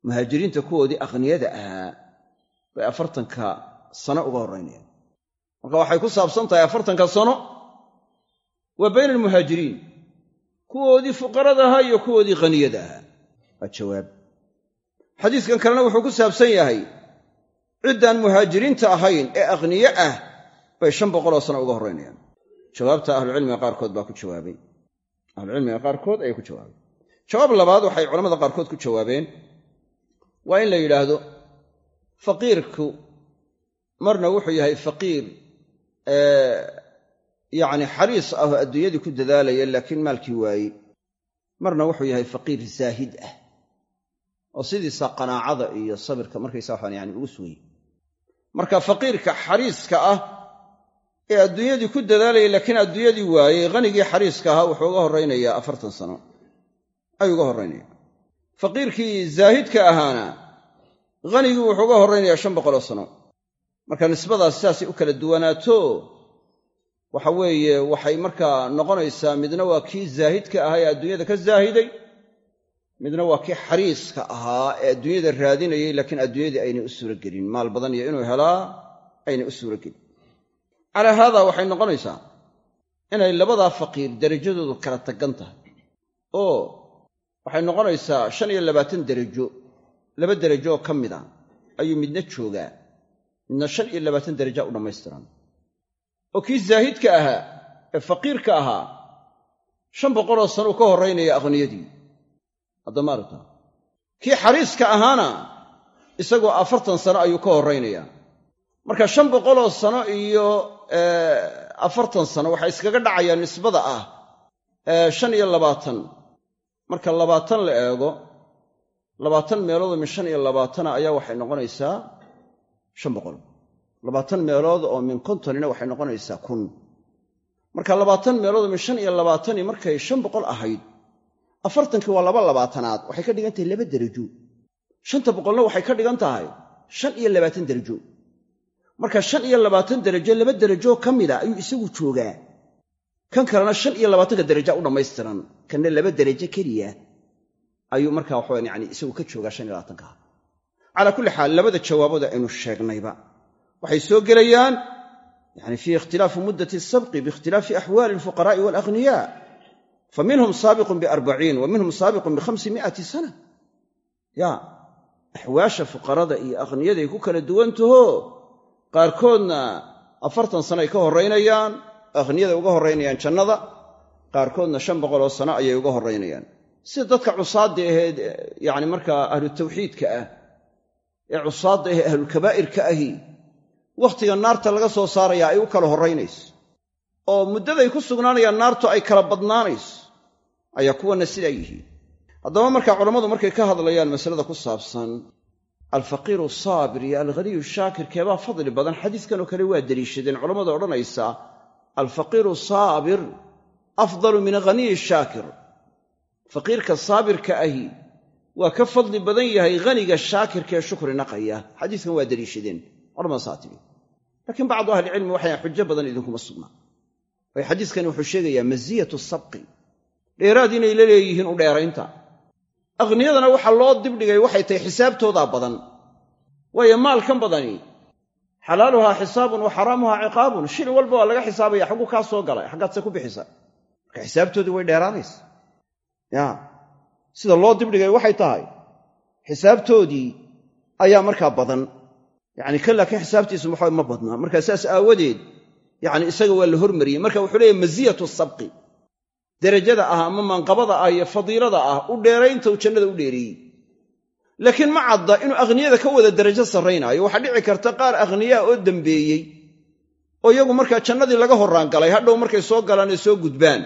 muhaajiriinta kuwoodii akhniyada ahaa bay afartanka sano uga horraynayaan marka waxay ku saabsan tahay afartanka sano waa bayna almuhaajiriin kuwoodii fuqarada ahaa iyo kuwoodii haniyada ahaa. Waa jawaab xadiiskan kalena wuxuu ku saabsan yahay ciddaan muhaajiriinta ahayn ee akhniye ah bay shan boqoloo sano uga horraynayaan jawaabta ahlucilmiga qaarkood baa ku jawaabay. Ahlucilmiga qaarkood ayay ku jawaabeen. Jawaab labaad waxay culamada qaarkood ku jawaabeen waa in la yidhaahdo faqiirku marna wuxuu yahay faqiir yacni xariis ah oo adduunyadii ku dadaalaya laakiin maalkii waaye marna wuxuu yahay faqiir zaahid ah oo sidiisa qanaacada iyo sabirka markaysa waxaan yani ugu sugayay marka faqiirka xariiska ah ee adduunyadii ku dadaalaya laakiin adduunyadii waayey hanigii xariiska ahaa wuxuu uga horraynayaa afartan sano. Ayuu uga horraynaya faqiirkii zaahidka ahaana hanigii wuxuu uga horraynayaa shan boqoloo sano. Marka nisbadaas sidaasay u kala duwanaato. Waxa weeye waxay markaa noqonaysaa midna waa kii zaahidka ahaa ee adduunyada ka zaahiday midna waa kii xariiska ahaa ee adduunyada raadinayay laakiin adduunyadii aynay u suuro gelin. Maal badan iyo inuu helaa aynay u suuro gelin. Calaa haada waxay noqonaysaa inay labadaa faqiir derajadoodu kala tagan tahay. Oo waxay noqonaysaa shan iyo labaatan derajo laba derajo oo ka mid a ayuu midna joogaa midna shan iyo labaatan deraja u dhammaystiran. Oo kii zaahidka ahaa ee faqiirka ahaa shan boqoloo sano uu ka horraynaya akhniyadii haddama aragta kii xariiska ahaana isagoo afartan sano ayuu ka horraynayaa. Marka shan boqoloo sano iyo afartan sano waxay iskaga dhacayaan nisbada ah shan iyo labaatan. Marka labaatan la eego labaatan meeloodoo min shan iyo labaatana ayaa waxay noqonaysaa shan boqol. Labaatan meelood oo min kontonina waxay noqonaysaa kun. Marka labaatan meelood oo min shan iyo labaatani markay shan boqol ahayd afartankii waa laba labaatanaad waxay ka dhigan tahay laba derajo shanta boqolna waxay ka dhigan tahay shan iyo labaatan derajo marka shan iyo labaatan derajo laba derajoo ka mida ayuu isagu joogaa. Kan kalena shan iyo labaatanka deraja u dhammaystiran kanna laba derajo keliya ayuu markaa waxawan yani isagu ka joogaa shan iyo labaatanka. Calaa kulli xaal labada jawaabood aynu sheegnayba. Waxay soo gelayaan yani fii ikhtilaafi muddati sabqi biikhtilaafi axwaali alfuqaraa'i waalaghniyaa fa minhum saabiqun biarbaciin wa minhum saabiqun bikhamsi mi'ati sana ya axwaasha fuqarada iyo akhniyaday ku kala duwantaho qaarkoodna afartan sano ay ka horraynayaan akhniyada uga horraynayaan jannada qaarkoodna shan boqoloo sano ayay uga horraynayaan sida dadka cusaadda aheed yani markaa ahlu tawxiidka ah ee cusaadda ahee ahlulkabaa'irka ahi wakhtiga naarta laga soo saarayaa ay u kala horraynayso oo muddaday ku sugnaanayaan naartu ay kala badnaanayso ayaa kuwanna sidaa yihiin. Haddaba markaa culammadu markay ka hadlayaan masalada ku saabsan alfaqiiru saabir iyo alghaniyu shaakir keebaa fadli badan. Xadiiskanoo kale waa deliishadeen. Culammada odhanaysa alfaqiiru saabir afdalu min aghaniyi shaakir. Faqiirka saabirka ahi waa ka fadli badan yahay haniga shaakirka ee shukri naqaya. Xadiiskan waa deliishadeen. Culamada saa tibi laakiin bacdu ahlicilmi waxay xujo badan idinkuma sugnaa waayo xadiiskani wuxuu sheegayaa masiyatu sabqi dheeraad inay la leeyihiin u dheeraynta. Akhniyadana waxaa loo dibdhigay waxay tahay xisaabtoodaa badan. Waayo maalkan badani xalaaluhaa xisaabun wa xaraamuhaa ciqaabun shil walba waa laga xisaabaya xagguu kaa soo galay xaggaadse ku bixisa. Marka xisaabtoodii way dheeraanaysa. Ya sida loo dibdhigay waxay tahay xisaabtoodii ayaa markaa badan. Yacni kan laakiin xisaabtiisu waxa ma badnaa. Marka saas aawadeed yacni isaga waa la hormariyey. Marka wuxuu leeyahy masiyatu sabqi derajada ah ama manqabada ah iyo fadiilada ah u dheeraynta uu jannada u dheereeyey laakiin ma cadda inuu akhniyada ka wada derajo sarraynaayo. Waxaa dhici karta qaar akhniyaa oo dembeeyey oo iyagu markaa jannadii laga horraangalay hadhow markay soo galaan ee soo gudbaan.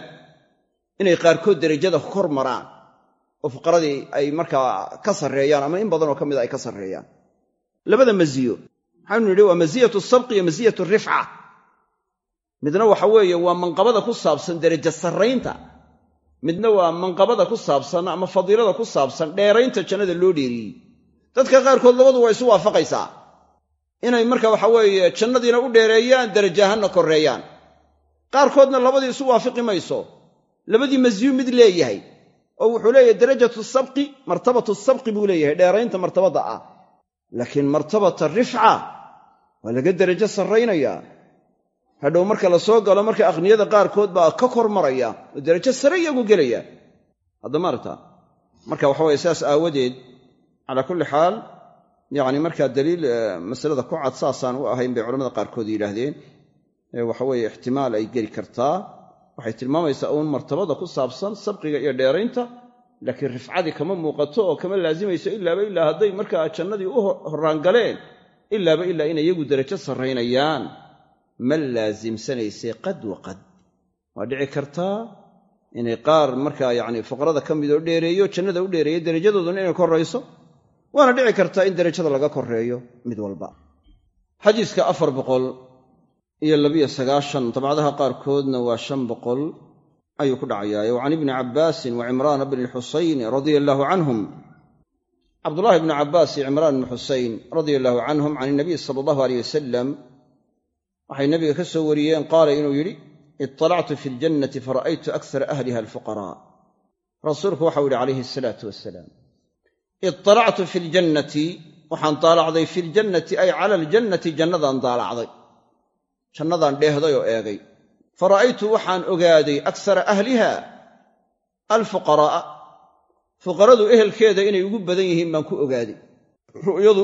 Inay qaarkood derajada kor maraan oo fuqaradii ay markaa ka sarreeyaan ama in badanoo ka mida ay ka sarreeyaan. Labada masiyo maxaynu nidhi waa masiyatu sabqi iyo masiyatu rifca midna waxa weeye waa manqabada ku saabsan derajo sarraynta midna waa manqabada ku saabsan ama fadiilada ku saabsan dheeraynta jannada loo dheeriyey. Dadka qaarkood labadu waa isu waafaqaysaa. Inay marka waxa weeye jannadiina u dheereeyaan derajahanna korreeyaan. Qaarkoodna labadii isu waafiqi mayso. Labadii masiyu mid leeyahay oo wuxuu leeyahay derajatu sabqi martabatu sabqi buu leeyahay dheeraynta martabadda ah. Laakiin martabata rifca waa laga derajo sarraynayaa hadhow marka la soo galo marka akhniyada qaarkood baa ka kor maraya oo derajo sare iyagu gelaya. Hadda maaragta marka waxa weye saas aawadeed calaa kulli xaal yacni markaa daliil masalada ku cad saasaan u ahayn bay culamada qaarkood yidhaahdeen. Waxaweye ixtimaal ay geli kartaa. Waxay tilmaamaysaa uun martabada ku saabsan sabqiga iyo dheeraynta laakiin rifcadii kama muuqato oo kama laazimayso ilaaba ilaa hadday markaa jannadii u horraangaleen ilaaba ilaa inay iyagu derajo sarraynayaan ma laasimsanaysay qad wa qad. Waa dhici kartaa inay qaar markaa yacni fuqarada ka midoo dheereeyo jannada u dheereeyo derajadooduna inay korrayso waana dhici kartaa in derajada laga korreeyo mid walba. Xadiiska afar boqol iyo labiyo sagaashan dabcadaha qaarkoodna waa shan boqol ayuu ku dhacayaaye wa can ibni cabbaasin wa cimraana bni lxusayn radia allaahu canhum. Cabdullahi bni cabbaas iyo cimraan bni xusayn radia allaahu canhum can inabiy sala allahu aleyh wasalam waxay nabiga ka soo wariyeen qaala inuu yidhi iطalactu fi ljannati fara'aytu akara ahliha alfuqaraa rasuulku waxau yidhi calayhi asalaatu wasalaam iطalactu fi ljannati waxaan daalacday fi ljannati ay cala aljannati jannadaan daalacday. Jannadaan dheehday oo eegay. Fara'aytu waxaan ogaaday aksara ahliha alfuqaraa'a fuqaradu ehelkeeda inay ugu badan yihiin baan ku ogaaday. Ru'yadu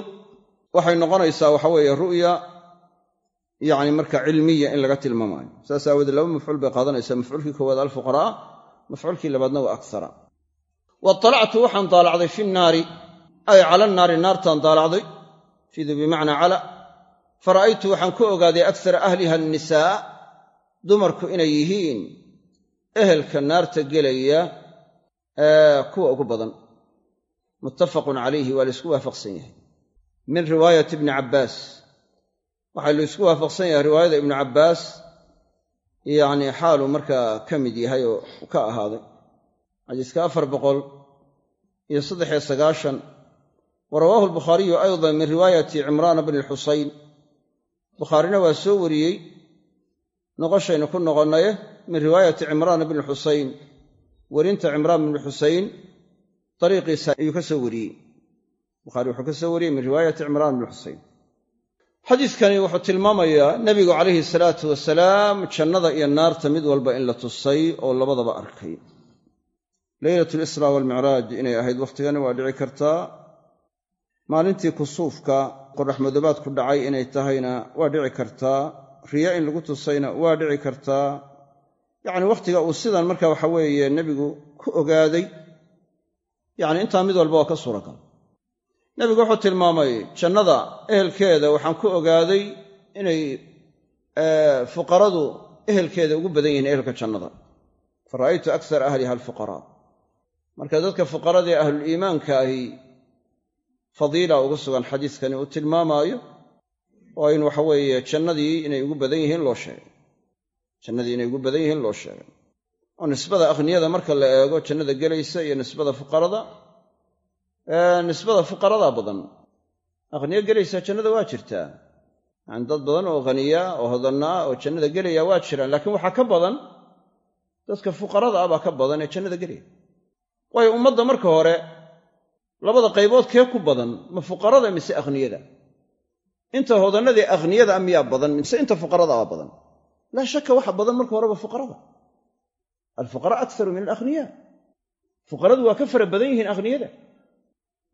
waxay noqonaysaa waxa weeye ru'ya yacni marka cilmiya in laga tilmaamaayo. Saas aawoodee laba mafcuul bay qaadanaysaa. Mafcuulkii koowaad alfuqaraa mafcuulkii labaadna waa aksara. Waطalactu waxaan daalacday fi nnaari ay cala naari naartaan daalacday. Fidu bimacnaa cala. Fara'aytu waxaan ku ogaaday aksara ahliha annisaa dumarku inay yihiin ehelka naarta gelaya kuwa ugu badan. Muttafaqun calayhi waa la isku waafaqsan yahay. Min riwaayati ibni cabbaas waxaa la isku waafaqsan yahay riwaayada ibnu cabbaas yacni xaaluu markaa ka mid yahay oo ka ahaaday. Xadiiska afar boqol iyo saddexiyo sagaashan wa rawaahu albukhaariyu aydan min riwaayati cimraana bni lxusayn bukhaarina waa soo wariyey noqoshaynu ku noqonnaye min riwaayati cimraana bni xusayn werinta cimraan bni xusayn dariiqiisa ayuu ka soo wariyey. Bukhaari wuxuu ka soo wariyey min riwaayati cimraan bni xusayn xadiidkani wuxuu tilmaamayaa nebigu calayhi salaatu wasalaam jannada iyo naarta mid walba in la tusay oo labadaba arkay. Leylat lisraa waalmicraaj inay ahayd wakhtigani waa dhici kartaa. Maalintii kusuufka qoraxmadoobaad ku dhacay inay tahayna waa dhici kartaa. Riya in lagu tusayna waa dhici kartaa. Yacni wakhtiga uu sidan marka waxa weeye nebigu ku ogaaday. Yacni intaa mid walba waa ka suuragal nebigu wuxuu tilmaamay jannada ehelkeeda waxaan ku ogaaday inay fuqaradu ehelkeeda ugu badan yihiin ehelka jannada. Fa ra'aytu akthar ahliha alfuqaraa marka dadka fuqaradii ahluliimaanka ahi fadiila ugu sugan xadiiskani uu tilmaamaayo oo in waxa weeye jannadii inay ugu badan yihiin loo sheegay. Jannadii inay ugu badan yihiin loo sheegay. Oo nisbada akhniyada marka la eego jannada gelaysa iyo nisbada fuqarada nisbada fuqaradaa badan akhniyo gelaysa jannada waa jirtaa yani dad badan oo khaniya oo hodannaa oo jannada gelaya waa jiraan laakiin waxaa ka badan dadka fuqarada ah baa ka badan ee jannada gelaya waayo ummadda marka hore labada qaybood kee ku badan ma fuqarada mise akhniyada inta hodannadii akhniyada a miyaa badan mise inta fuqarada a badan? Laa shaka waxa badan marka horeba fuqarada. Alfuqaraa akharu min alakhniya fuqaradu waa ka fara badan yihiin akhniyada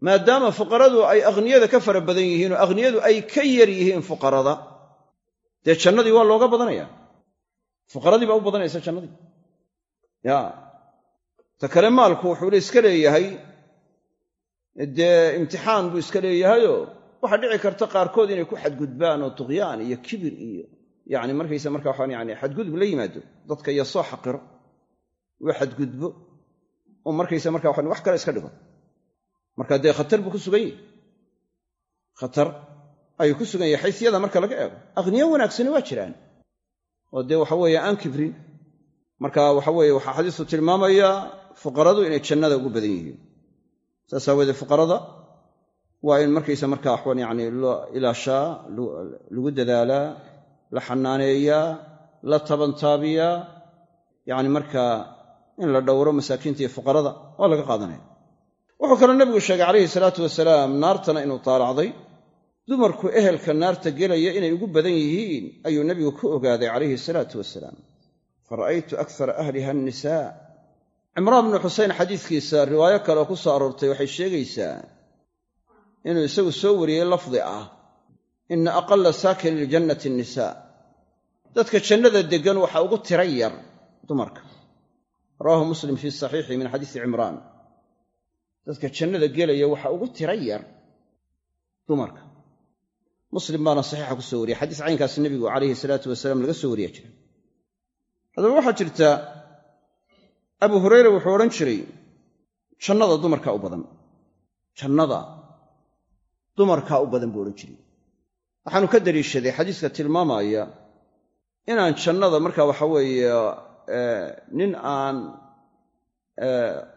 maadaama fuqaradu ay akhniyada ka fara badan yihiin oo akhniyadu ay ka yar yihiin fuqarada dee jannadii waa looga badanaya? Fuqaradii baa u badanaysa jannadii. Ya ta kale maalku wuxuu iska leeyahay dee imtixaan buu iska leeyahayoo waxaa dhici karta qaarkood inay ku xadgudbaan oo tuqyaan iyo kibir iyo yani markaysa marka waxaan yani xadgudub la yimaado dadka iyo soo xaqiro uu xadgudbo oo markaysa marka waxaan wax kale iska dhigo marka dee khatar buu ku sugan yahy khatar ayuu ku sugan yahay xaysiyada marka laga eego. Akhniyo wanaagsani waa jiraan. Oo dee waxa weeye aan kibrin. Marka waxa weeye waxaa xadiisu tilmaamayaa fuqaradu inay jannada ugu badan yihiin. Saas aawoodee fuqarada waa in markaysa markaa waxban yani loo ilaashaa lagu dadaalaa la xanaaneeyaa la tabantaabiyaa yacni markaa in la dhowro masaakiinta iyo fuqarada waa laga qaadanaya wuxuu kaloo nebigu sheegay calayhi salaatu wasalaam naartana inuu taalacday dumarku ehelka naarta gelaya inay ugu badan yihiin ayuu nebigu ku ogaaday calayhi salaatu wasalaam. Fa ra'aytu akthara ahliha annisaa. Cimraan bnu xuseyn xadiiskiisa riwaayo kale oo ku soo aroortay waxay sheegaysaa inuu isagu soo wariyey lafdi ah ina aqala saakin liljannati annisaa. Dadka jannada deggan waxaa ugu tira yar dumarka. Rawaahu muslim fii saxiixi min xadiisi cimraan dadka jannada gelaya waxaa ugu tira yar dumarka. Muslim baana saxiixa ku soo wariyey xadiis caynkaas nebigu calayhi salaatu wasalaam laga soo wariya jira haddaba waxaa jirta abu hureyre wuxuu odhan jiray jannada dumarkaa u badan. Jannada dumarkaa u badan buu odhan jiray. Waxaanu ka daliishaday xadiiska tilmaamaya inaan jannada marka waxa weeye nin aan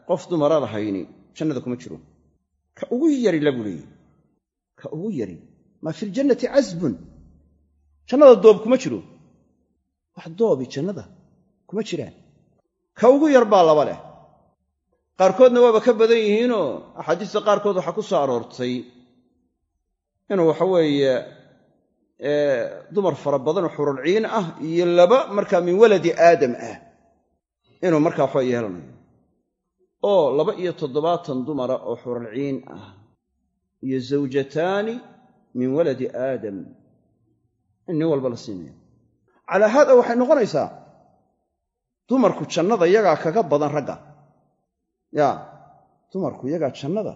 qof dumara lahayni jannada kuma jiro. Ka ugu yari la buu ka ugu yari. Maa fi ljannati casbun jannada doob kuma jiro. Wax doobi jannada kuma jiraan. Ka ugu yar baa laba leh. Qaarkoodna waaba ka badan yihiinoo axaadiista qaarkood waxaa ku soo aroortay. Inuu waxa weeye dumar fara badanoo xurulciin ah iyo laba markaa min waladi aadam ah. Inuu markaa waxba yeelanayo oo laba iyo toddobaatan dumara oo xuralciin ah iyo zawjataani min waladi aadam. In nin walba la siinaya calaa haada waxay noqonaysaa dumarku jannada yagaa kaga badan ragga. Yaa dumarku yagaa jannada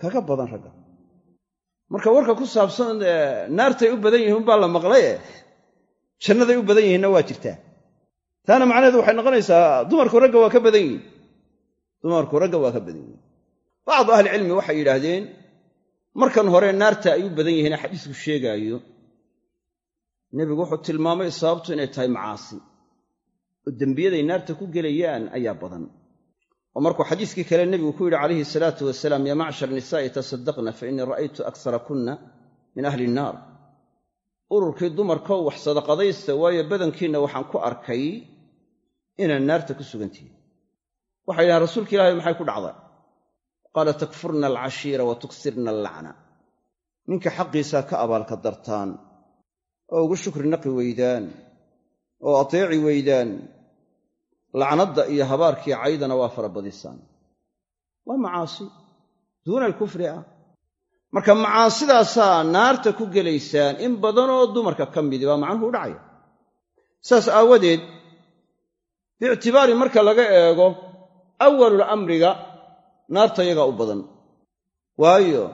kaga badan ragga. Marka warka ku saabsan naartay u badan yihiin baa la maqlaye. Jannaday u badan yihiinna waa jirtaa. Taana macnaheedu waxay noqonaysaa dumarku ragga waa ka badan yihiin dumarku ragga waa ka badan yihiin. Bacdu ahlicilmi waxay yidhaahdeen markan hore naarta ay u badan yihiin xadiisku sheegaayo. Nebigu wuxuu tilmaamay sababtu inay tahay macaasi. Oo dembiyaday naarta ku gelayaan ayaa badan. Oo markuu xadiiskii kale nebigu ku yidhi calayhi salaatu wasalaam yaa macshar nisaa'i tasaddaqna fa innii ra'aytu aksara kunna min ahli innaar ururkii dumarkoo wax sadaqadaysta waayo badankiinna waxaan ku arkay inaad naarta ku sugantihiin waxay yidhahaan rasuulka ilaahay maxay ku dhacday? Qaala takfurna alcashiira wa tuksirna allacna. Ninka xaqiisaa ka abaalka dartaan oo ugu shukri naqi weydaan oo ateeci weydaan lacnadda iyo habaarkiiyo caydana waa farabadisaan waa macaasi. Duuna alkufri ah. Marka macaasidaasaa naarta ku gelaysaan in badanoo dumarka ka midi baa macnuhu u dhacaya. Saas aawadeed biictibaari marka laga eego awalul amriga naarta yagaa u badan. Waayo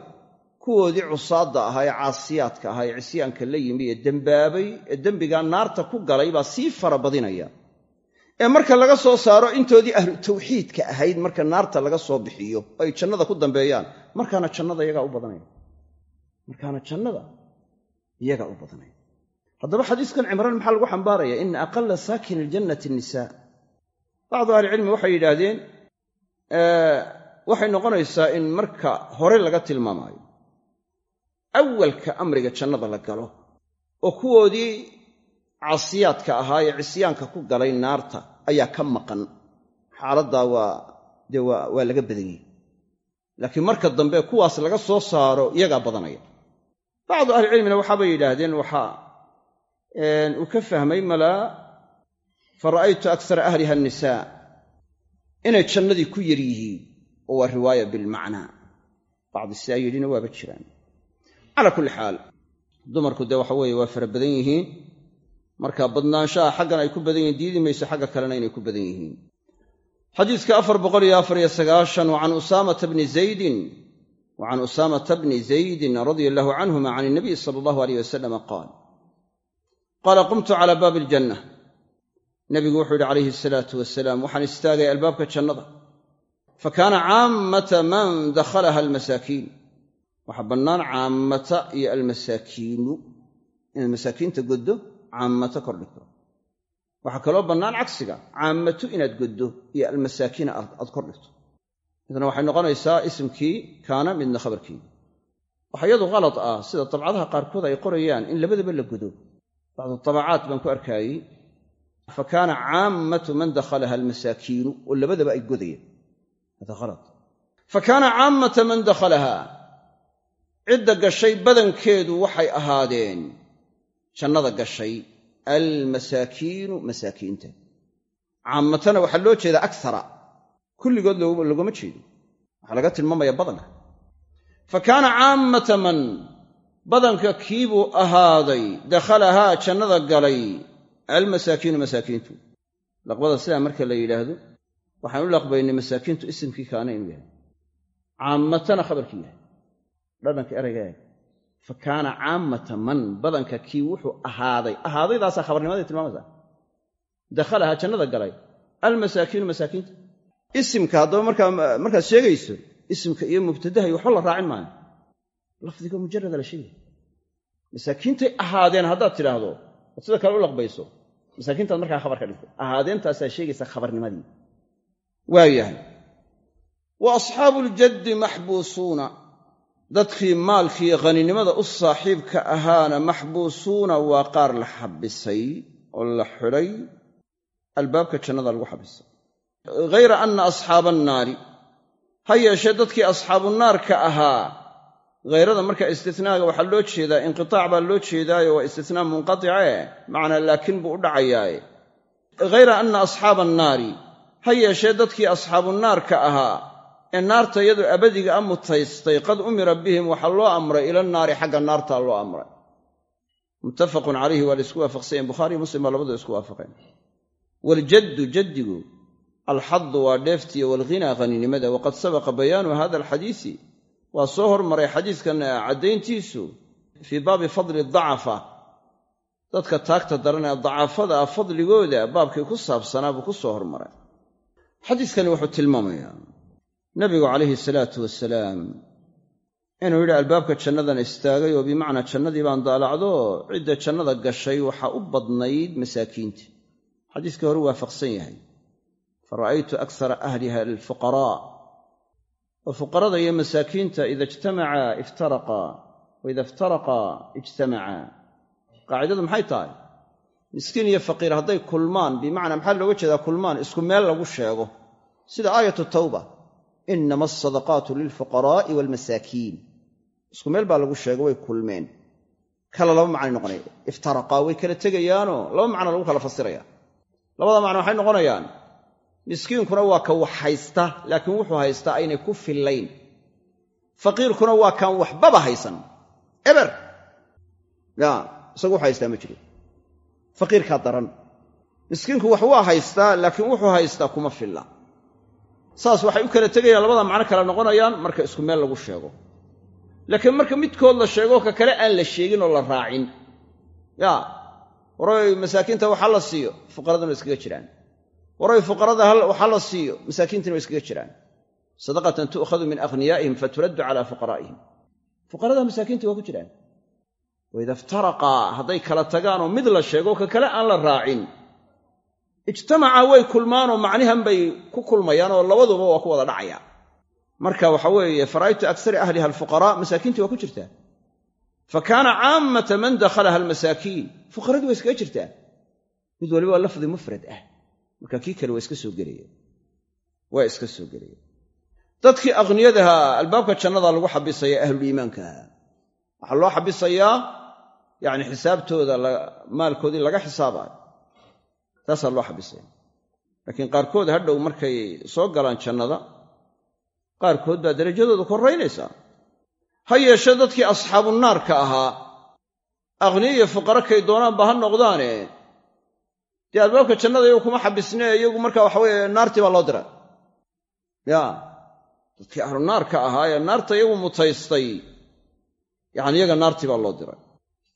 kuwoodii cusaadda ahaa ee caasiyaadka ahaa ee cisyaanka la yimi ee dembaabay ee dembigaa naarta ku galay baa sii fara badinaya. Ee marka laga soo saaro intoodii ahlu tawxiidka ahayd marka naarta laga soo bixiyo oo ay jannada ku dambeeyaan markaana jannada iyagaa u badanaya. Markaana jannada iyagaa u badanaya. Haddaba xadiiskan cimraan maxaa lagu xambaaraya? Ina aqala saakini iljannati nisaa bacdu ahlicilmi waxay yidhaahdeen waxay noqonaysaa in marka hore laga tilmaamaayo awalka amriga jannada la galo oo kuwoodii caasiyaadka ahaa ee cisyaanka ku galay naarta ayaa ka maqan. Xaaladdaa waa dee waa laga badan yahi laakiin marka dambe kuwaas laga soo saaro iyagaa badanaya. Bacdu ahlicilmina waxaabay yidhaahdeen waxaa uu ka fahmay malaa fa ra'aytu aksara ahliha annisaa. Inay jannadii ku yar yihiin oo waa riwaaya bilmacnaa. Bacdi sidaa waaba jiraan. Calaa kulli xaal dumarku dee waxa weeye waa fara badan yihiin. Marka badnaanshaha xaggan ay ku badan yihiin diidi mayso xagga kalena inay ku badan yihiin. Xadiiska afar boqol iyo afar iyo sagaashan wa usaamata bni zaydin wa can usaamata bni zaydin radia allahu canhuma can inabiy sala allahu aleyh wasalama qaal qaala qumtu cala baabi aljanna nabigu wuxuu yidhi calayhi asalaatu wasalaam waxaan istaagay albaabka jannada. Fa kaana caammata man dakhalaha almasaakiin. Waxaa bannaan caammata iyo almasaakiinu. Inaad masaakiinta goddo caammata kor dhigto waxaa kaloo bannaan cagsiga caammatu inaad goddo iyo almasaakiina aad kor dhigto midna waxay noqonaysaa isimkii kaana midna khabarkii. Waxa iyadu khalad ah sida dabcadaha qaarkood ay qorayaan in labadaba la godo. Bacdu tabacaat baan ku arkaayey fa kaana caammatu man dakhalaha almasaakiinu oo labadaba ay godayaan hada khalad fa kaana caammata man dakhalaha cidda gashay badankeedu waxay ahaadeen jannada gashay almasaakiinu masaakiinta. Caammatana waxaa loo jeedaa akara kulligood laguma jeedo. Waxaa laga tilmaamaya badanka. Fa kaana caammata man badanka kiibuu ahaaday dakhalahaa jannada galay almasaakiinu masaakiintu. Laqbada sidaa marka la yidhaahdo waxaan u laqbaynay masaakiintu isimkii kaana inuu yahay. Caammatana khabarkii yahay. Dhadhanka erayga eeg fa kaana caammata man badanka kii wuxuu ahaaday. Ahaadaydaasaa khabarnimadii tilmaamaysaa? Dakhalahaa jannada galay. Almasaakiinu masaakiinta isimka haddaba markaad sheegayso isimka iyo mubtadahay waxba la raacin maayo. Lafdiga mujarada la sheegaya masaakiintay ahaadeen haddaad tidhaahdo ad sida kale u laqbayso masaakiintaad markaa khabar ka dhigto. Ahaadeentaasaa sheegaysa khabarnimadii. Waayahay wa asxaabu ljaddi maxbuusuuna. Dadkii maalkii haninimada u saaxiibka ahaana maxbuusuuna waa qaar la xabisay oo la xidhay albaabka jannada lagu xabisay. Ghayra anna asxaaba annaari ha yeeshee dadkii asxaabunaarka ahaa hayrada marka istinaaga waxaa loo jeedaa inqitaac baa loo jeedaayo waa istinaa munqatice macnaa laakiin buu u dhacayaaye. Ghayra anna asxaaba annaari ha yeeshee dadkii asxaabunaarka ahaa ee naarta iyadu abadiga a mutaystay qad umira bihim waxaa loo amray ila naari xagga naartaa loo amray. Muttafaqun calayhi waa la isku waafaqsanyen bukhaariy muslim baa labadu isku waafaqeen. Waljaddu jaddigu alxadu waa dheeftiya walghinaa haninimada waqad sabaqa bayaanu hada alxadiisi waa soo hormaray xadiiskan caddayntiisu fii baabi fadli dacafa dadka taagta daran ee dacafada fadligooda baabkii ku saabsanaa buu ku soo hormaray. Xadiiskani wuxuu tilmaamayaa nabigu calayhi salaatu wasalaam inuu yidhi albaabka jannadan istaagay oo bimacnaa jannadii baan daalacdo cidda jannada gashay waxaa u badnayd masaakiinta xadiiskii hore waafaqsan yahay fa ra'aytu aksara ahliha alfuqaraa oo fuqarada iyo masaakiinta ida ijtamacaa iftaraqaa wa ida iftaraqaa ijtamacaa qaacidadu maxay tahay? Miskiin iyo faqiir hadday kulmaan bimacnaa maxaa looga jeedaa kulmaan? Isku meel lagu sheego. Sida aayatu tawba inama asadaqaatu lilfuqaraa'i waalmasaakiin isku meel baa lagu sheego way kulmeen. Kala laba macnay noqonaya iftaraqaa way kala tegayaanoo laba macno lagu kala fasiraya. Labada macno waxay noqonayaan miskiinkuna waa ka wax haysta laakiin wuxuu haystaa aynay ku fillayn. Faqiirkuna waa kaan waxbaba haysan. Eber! Ya isagu wuxu haystaa ma jiro faqiirkaa daran. Miskiinku wax waa haystaa laakiin wuxuu haystaa kuma filla. Saas waxay u kala tegayaan labada macno kale noqonayaan marka isku meel lagu sheego. Laakiin marka midkood la sheego ka kale aan la sheegin oo la raacin. Ya waray masaakiinta waxa la siiyo fuqaraduna iskaga jiraan waray fuqarada waxa la siiyo. Masaakiintina way iskaga jiraan. Sadaqatan tu'khadu min aghniyaa'ihim faturaddu cala fuqaraa'ihim. Fuqarada masaakiinta waa ku jiraan. Waida iftaraqaa hadday kala tagaanoo mid la sheego ka kale aan la raacin. Ijtamacaa way kulmaanoo macnihan bay ku kulmayaan oo labaduba waa ku wada dhacaya. Marka waxa weeye fara'aytu aksari ahliha alfuqaraa masaakiintii waa ku jirtaa. Fa kaana caammata man dakhalaha almasaakiin fuqaradii waa iskaga jirtaa mid waliba waa lafdi mufrad ah marka kii kale waa iska soo gelaya waa iska soo gelaya dadkii akhniyadaha albaabka jannada lagu xabisaya ahluliimaankaha waxaa loo xabisayaa yacni xisaabtooda maalkoodii laga xisaabaayo taasaa loo xabisaya. Laakiin qaarkood hadhow markay soo galaan jannada qaarkood baa derajadooda korraynaysaa ha yeeshe dadkii asxaabu naarka ahaa akhniya iyo fuqara kay doonaanba ha noqdaane dee albaabka jannada iyagu kuma xabisnee iyagu marka waxa weeye naartii baa loo diray ya dadkii ahlu naarka ahaa ee naarta iyagu mutaystay yacni iyaga naartii baa loo diray.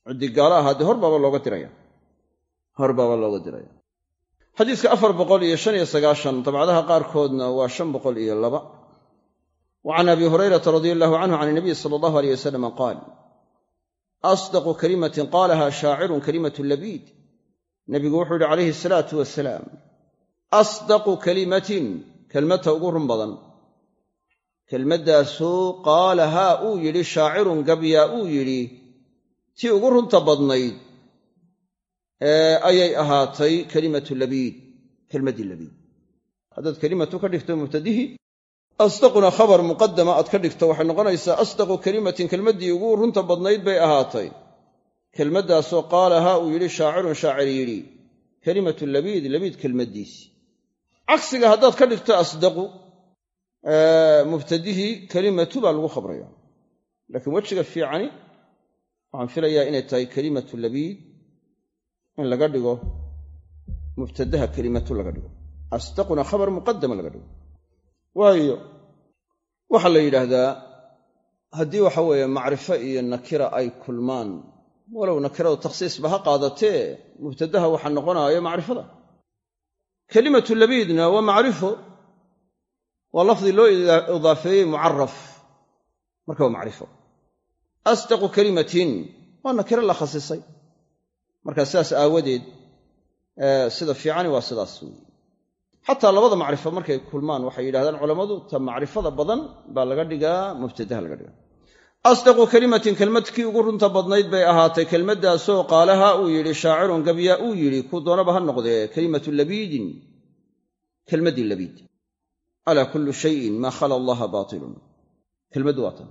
Ciddii gaalo ahaa dee hor looga diraya. Hor looga diraya. Xadiiska afar boqol iyo shan iyo sagaashan dabcadaha qaarkoodna waa shan boqol iyo laba. Wa can abi hurayrata radia allahu canhu can inabiy sala allahu aleyh wasalama qaal asdaqu kalimatin qaalaha shaacirun kalimatu labiid nabigu wuxuu yihi calayhi asalaatu wasalaam asdaqu kalimatin kelmadta ugu run badan. Kelmaddaasuu qaalahaa uu yidhi shaacirun gabyaa uu yidhi tii ugu runta badnayd ayay ahaatay kalimatu labiid kelmaddii labiid. Haddaad kelimatu ka dhigto mubtadihii asdaquna khabar muqadama aad ka dhigto waxay noqonaysaa asdaqu kelimatin kelmaddii ugu runta badnayd bay ahaatay kelmaddaasoo qaalahaa uu yidhi shaacirun shaacir yidhi kelimatu labiid labiid kelmaddiisii cagsiga haddaad ka dhigto asdaqu mubtadihii kelimatu baa lagu khabraya. Laakiin wejiga fiicani waxaan filayaa inay tahay kelimatu labiid in laga dhigo mubtadaha kelimatu laga dhigo. Asdaquna khabar muqadama laga dhigo. Waayo waxaa la yidhaahdaa haddii waxa weeye macrifo iyo nakira ay kulmaan walow nakiradu takhsiisba ha qaadatee mubtadaha waxaa noqonaayo macrifada. Kelimatu labiidna waa macrifo waa lafdi loo idaafeeyey mucaraf marka waa macrifo. Asdaqu kelimatin waa nakiro la khasisay. Marka sidaas aawadeed sida fiicani waa sidaas weeye. Xataa labada macrifo markay kulmaan waxay yidhahdaan culammadu ta macrifada badan baa laga dhigaa mubtadaha laga dhigaa asdaqu kelimatin kelmadkii ugu runta badnayd bay ahaatay kelmaddaasoo qaalaha uu yidhi shaacirun gabyaa uu yidhi kuu doonaba ha noqdee kelimatu labiidin kelmaddii labiid alaa kullu shayin maa khala allaha baatilun kelmaddu waa tan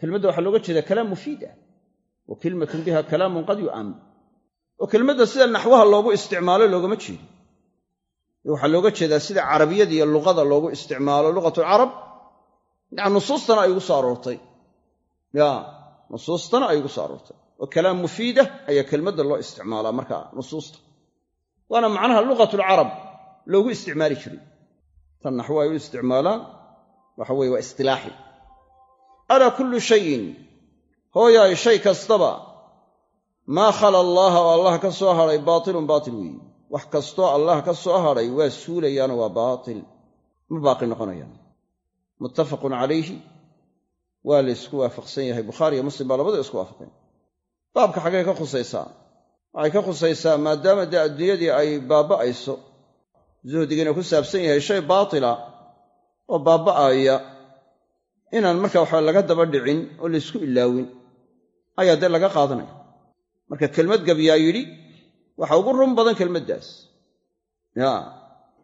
kelmadda waxaa looga jeedaa kalaam mufiid ah wa kelimatun biha kalaamun qad yu'am oo kelmadda sida naxwaha loogu isticmaalo loogama jeedo waxaa looga jeedaa sida carabiyada iyo luqada loogu isticmaalo luqatulcarab ay ugu soo ya nusuustana ay ugu soo aroortay. Oo kalaam mufiidah ayaa kelmadda loo isticmaalaa marka nusuusta. Waana macnaha luqatulcarab loogu isticmaali jiray. Tan naxwo ay u isticmaalaan waxa weye waa istilaaxi. Alaa kullu shayin hooyaay shay kastaba maa khala allaaha oo allah ka soo hadhay baatilun baatil weeye wax kastoo allah ka soo hadhay waa suulayaano waa baatil. Ma baaqi noqonayaan. Muttafaqun calayhi waa la ysku waafaqsan yahay. Bukhaari iyo muslim baa labada isku waafaqeen baabka xaggay ka khusaysaa. Waxay ka khusaysaa maadaama dee adduunyadii ay baaba'ayso. Zuhdigiina ku saabsan yahay shay baatila oo baaba'aya inaan marka waxa laga daba dhicin oo laysku ilaawin. Ayaa dee laga qaadanaya. Marka kelmad gabyaa yidhi waxa ugu run badan kelmaddaas. Ya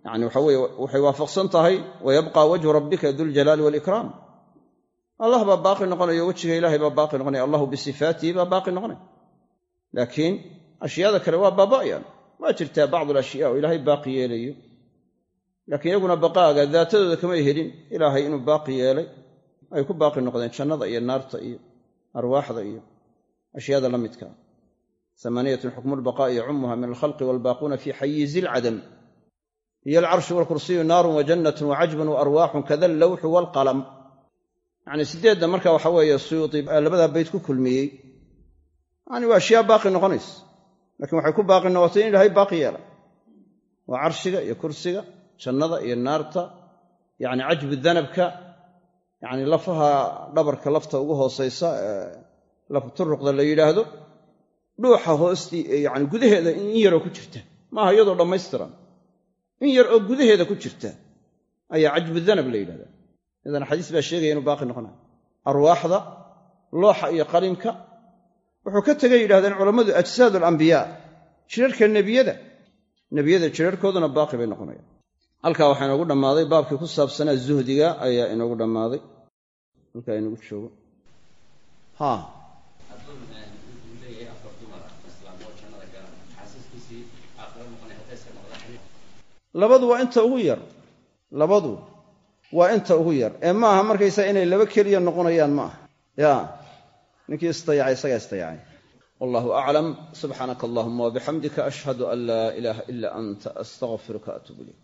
yacni waxa weye waxay waafaqsan tahay wayabqa wajhu rabbika duljalaali waalikraam allah baa baaqi noqonaya wejiga ilaahay baa baaqi noqonaya allahu bisifaatihi baa baaqi noqonaya. Laakiin ashyaada kale waa baaba'ayaan waa jirtaa bacdu alashyaa oo ilaahay baaqi yeelayo. Laakiin iyaguna baqaaga daatadooda kamay helin. Ilaahay inuu baaqi yeelay ay ku baaqi noqdeen jannada iyo naarta iyo arwaaxda iyo ashyaada la midkaa amaaniyatun xukmu lbaqaa'i yacumuha min alkhalqi waalbaaquuna fii xayizi ilcadam hiyo alcarshu waalkursiyu naarun wa jannatun wa cajbun wa arwaaxun kada allawxu waalqalam yacni sideedda marka waxa weeye suyuuti labadaa bayt ku kulmiyey yani waa ashyaa baaqi noqonaysa lakiin waxay ku baaqi noqotay in ilaahay baaqi yeela. Waa carshiga iyo kursiga jannada iyo naarta yacni cajbu danabka yacni lafaha dhabarka lafta ugu hoosaysa ee lafturuqda la yidhaahdo dhuuxa hoostii yani gudaheeda in yaroo ku jirta. Maaha iyadoo dhammaystiran. In yar oo gudaheeda ku jirta ayaa cajbu danab la yidhahdaa idan xadiis baa sheegaya inuu baaqi noqonayo arwaaxda looxa iyo qalimka wuxuu ka tegay yidhahdeen culammadu ajsaad alambiyaa jirarka nebiyada. Nebiyada jirarkooduna baaqi bay noqonayaan. Halkaa waxaa inoogu dhammaaday baabkii ku saabsanaa zuhdiga ayaa inoogu dhammaaday. Halkaa inagu joogo. Ha labadu waa inta ugu yar. Labadu waa inta ugu yar. Ee maaha markaysaa inay laba keliya noqonayaan ma aha ya. Ninkii istayacay isagaa istayacay. Wallahu aclam subxaanaka allahuma wabixamdika ashhadu an laa ilaaha ila anta astaqfiruka atuub ilayk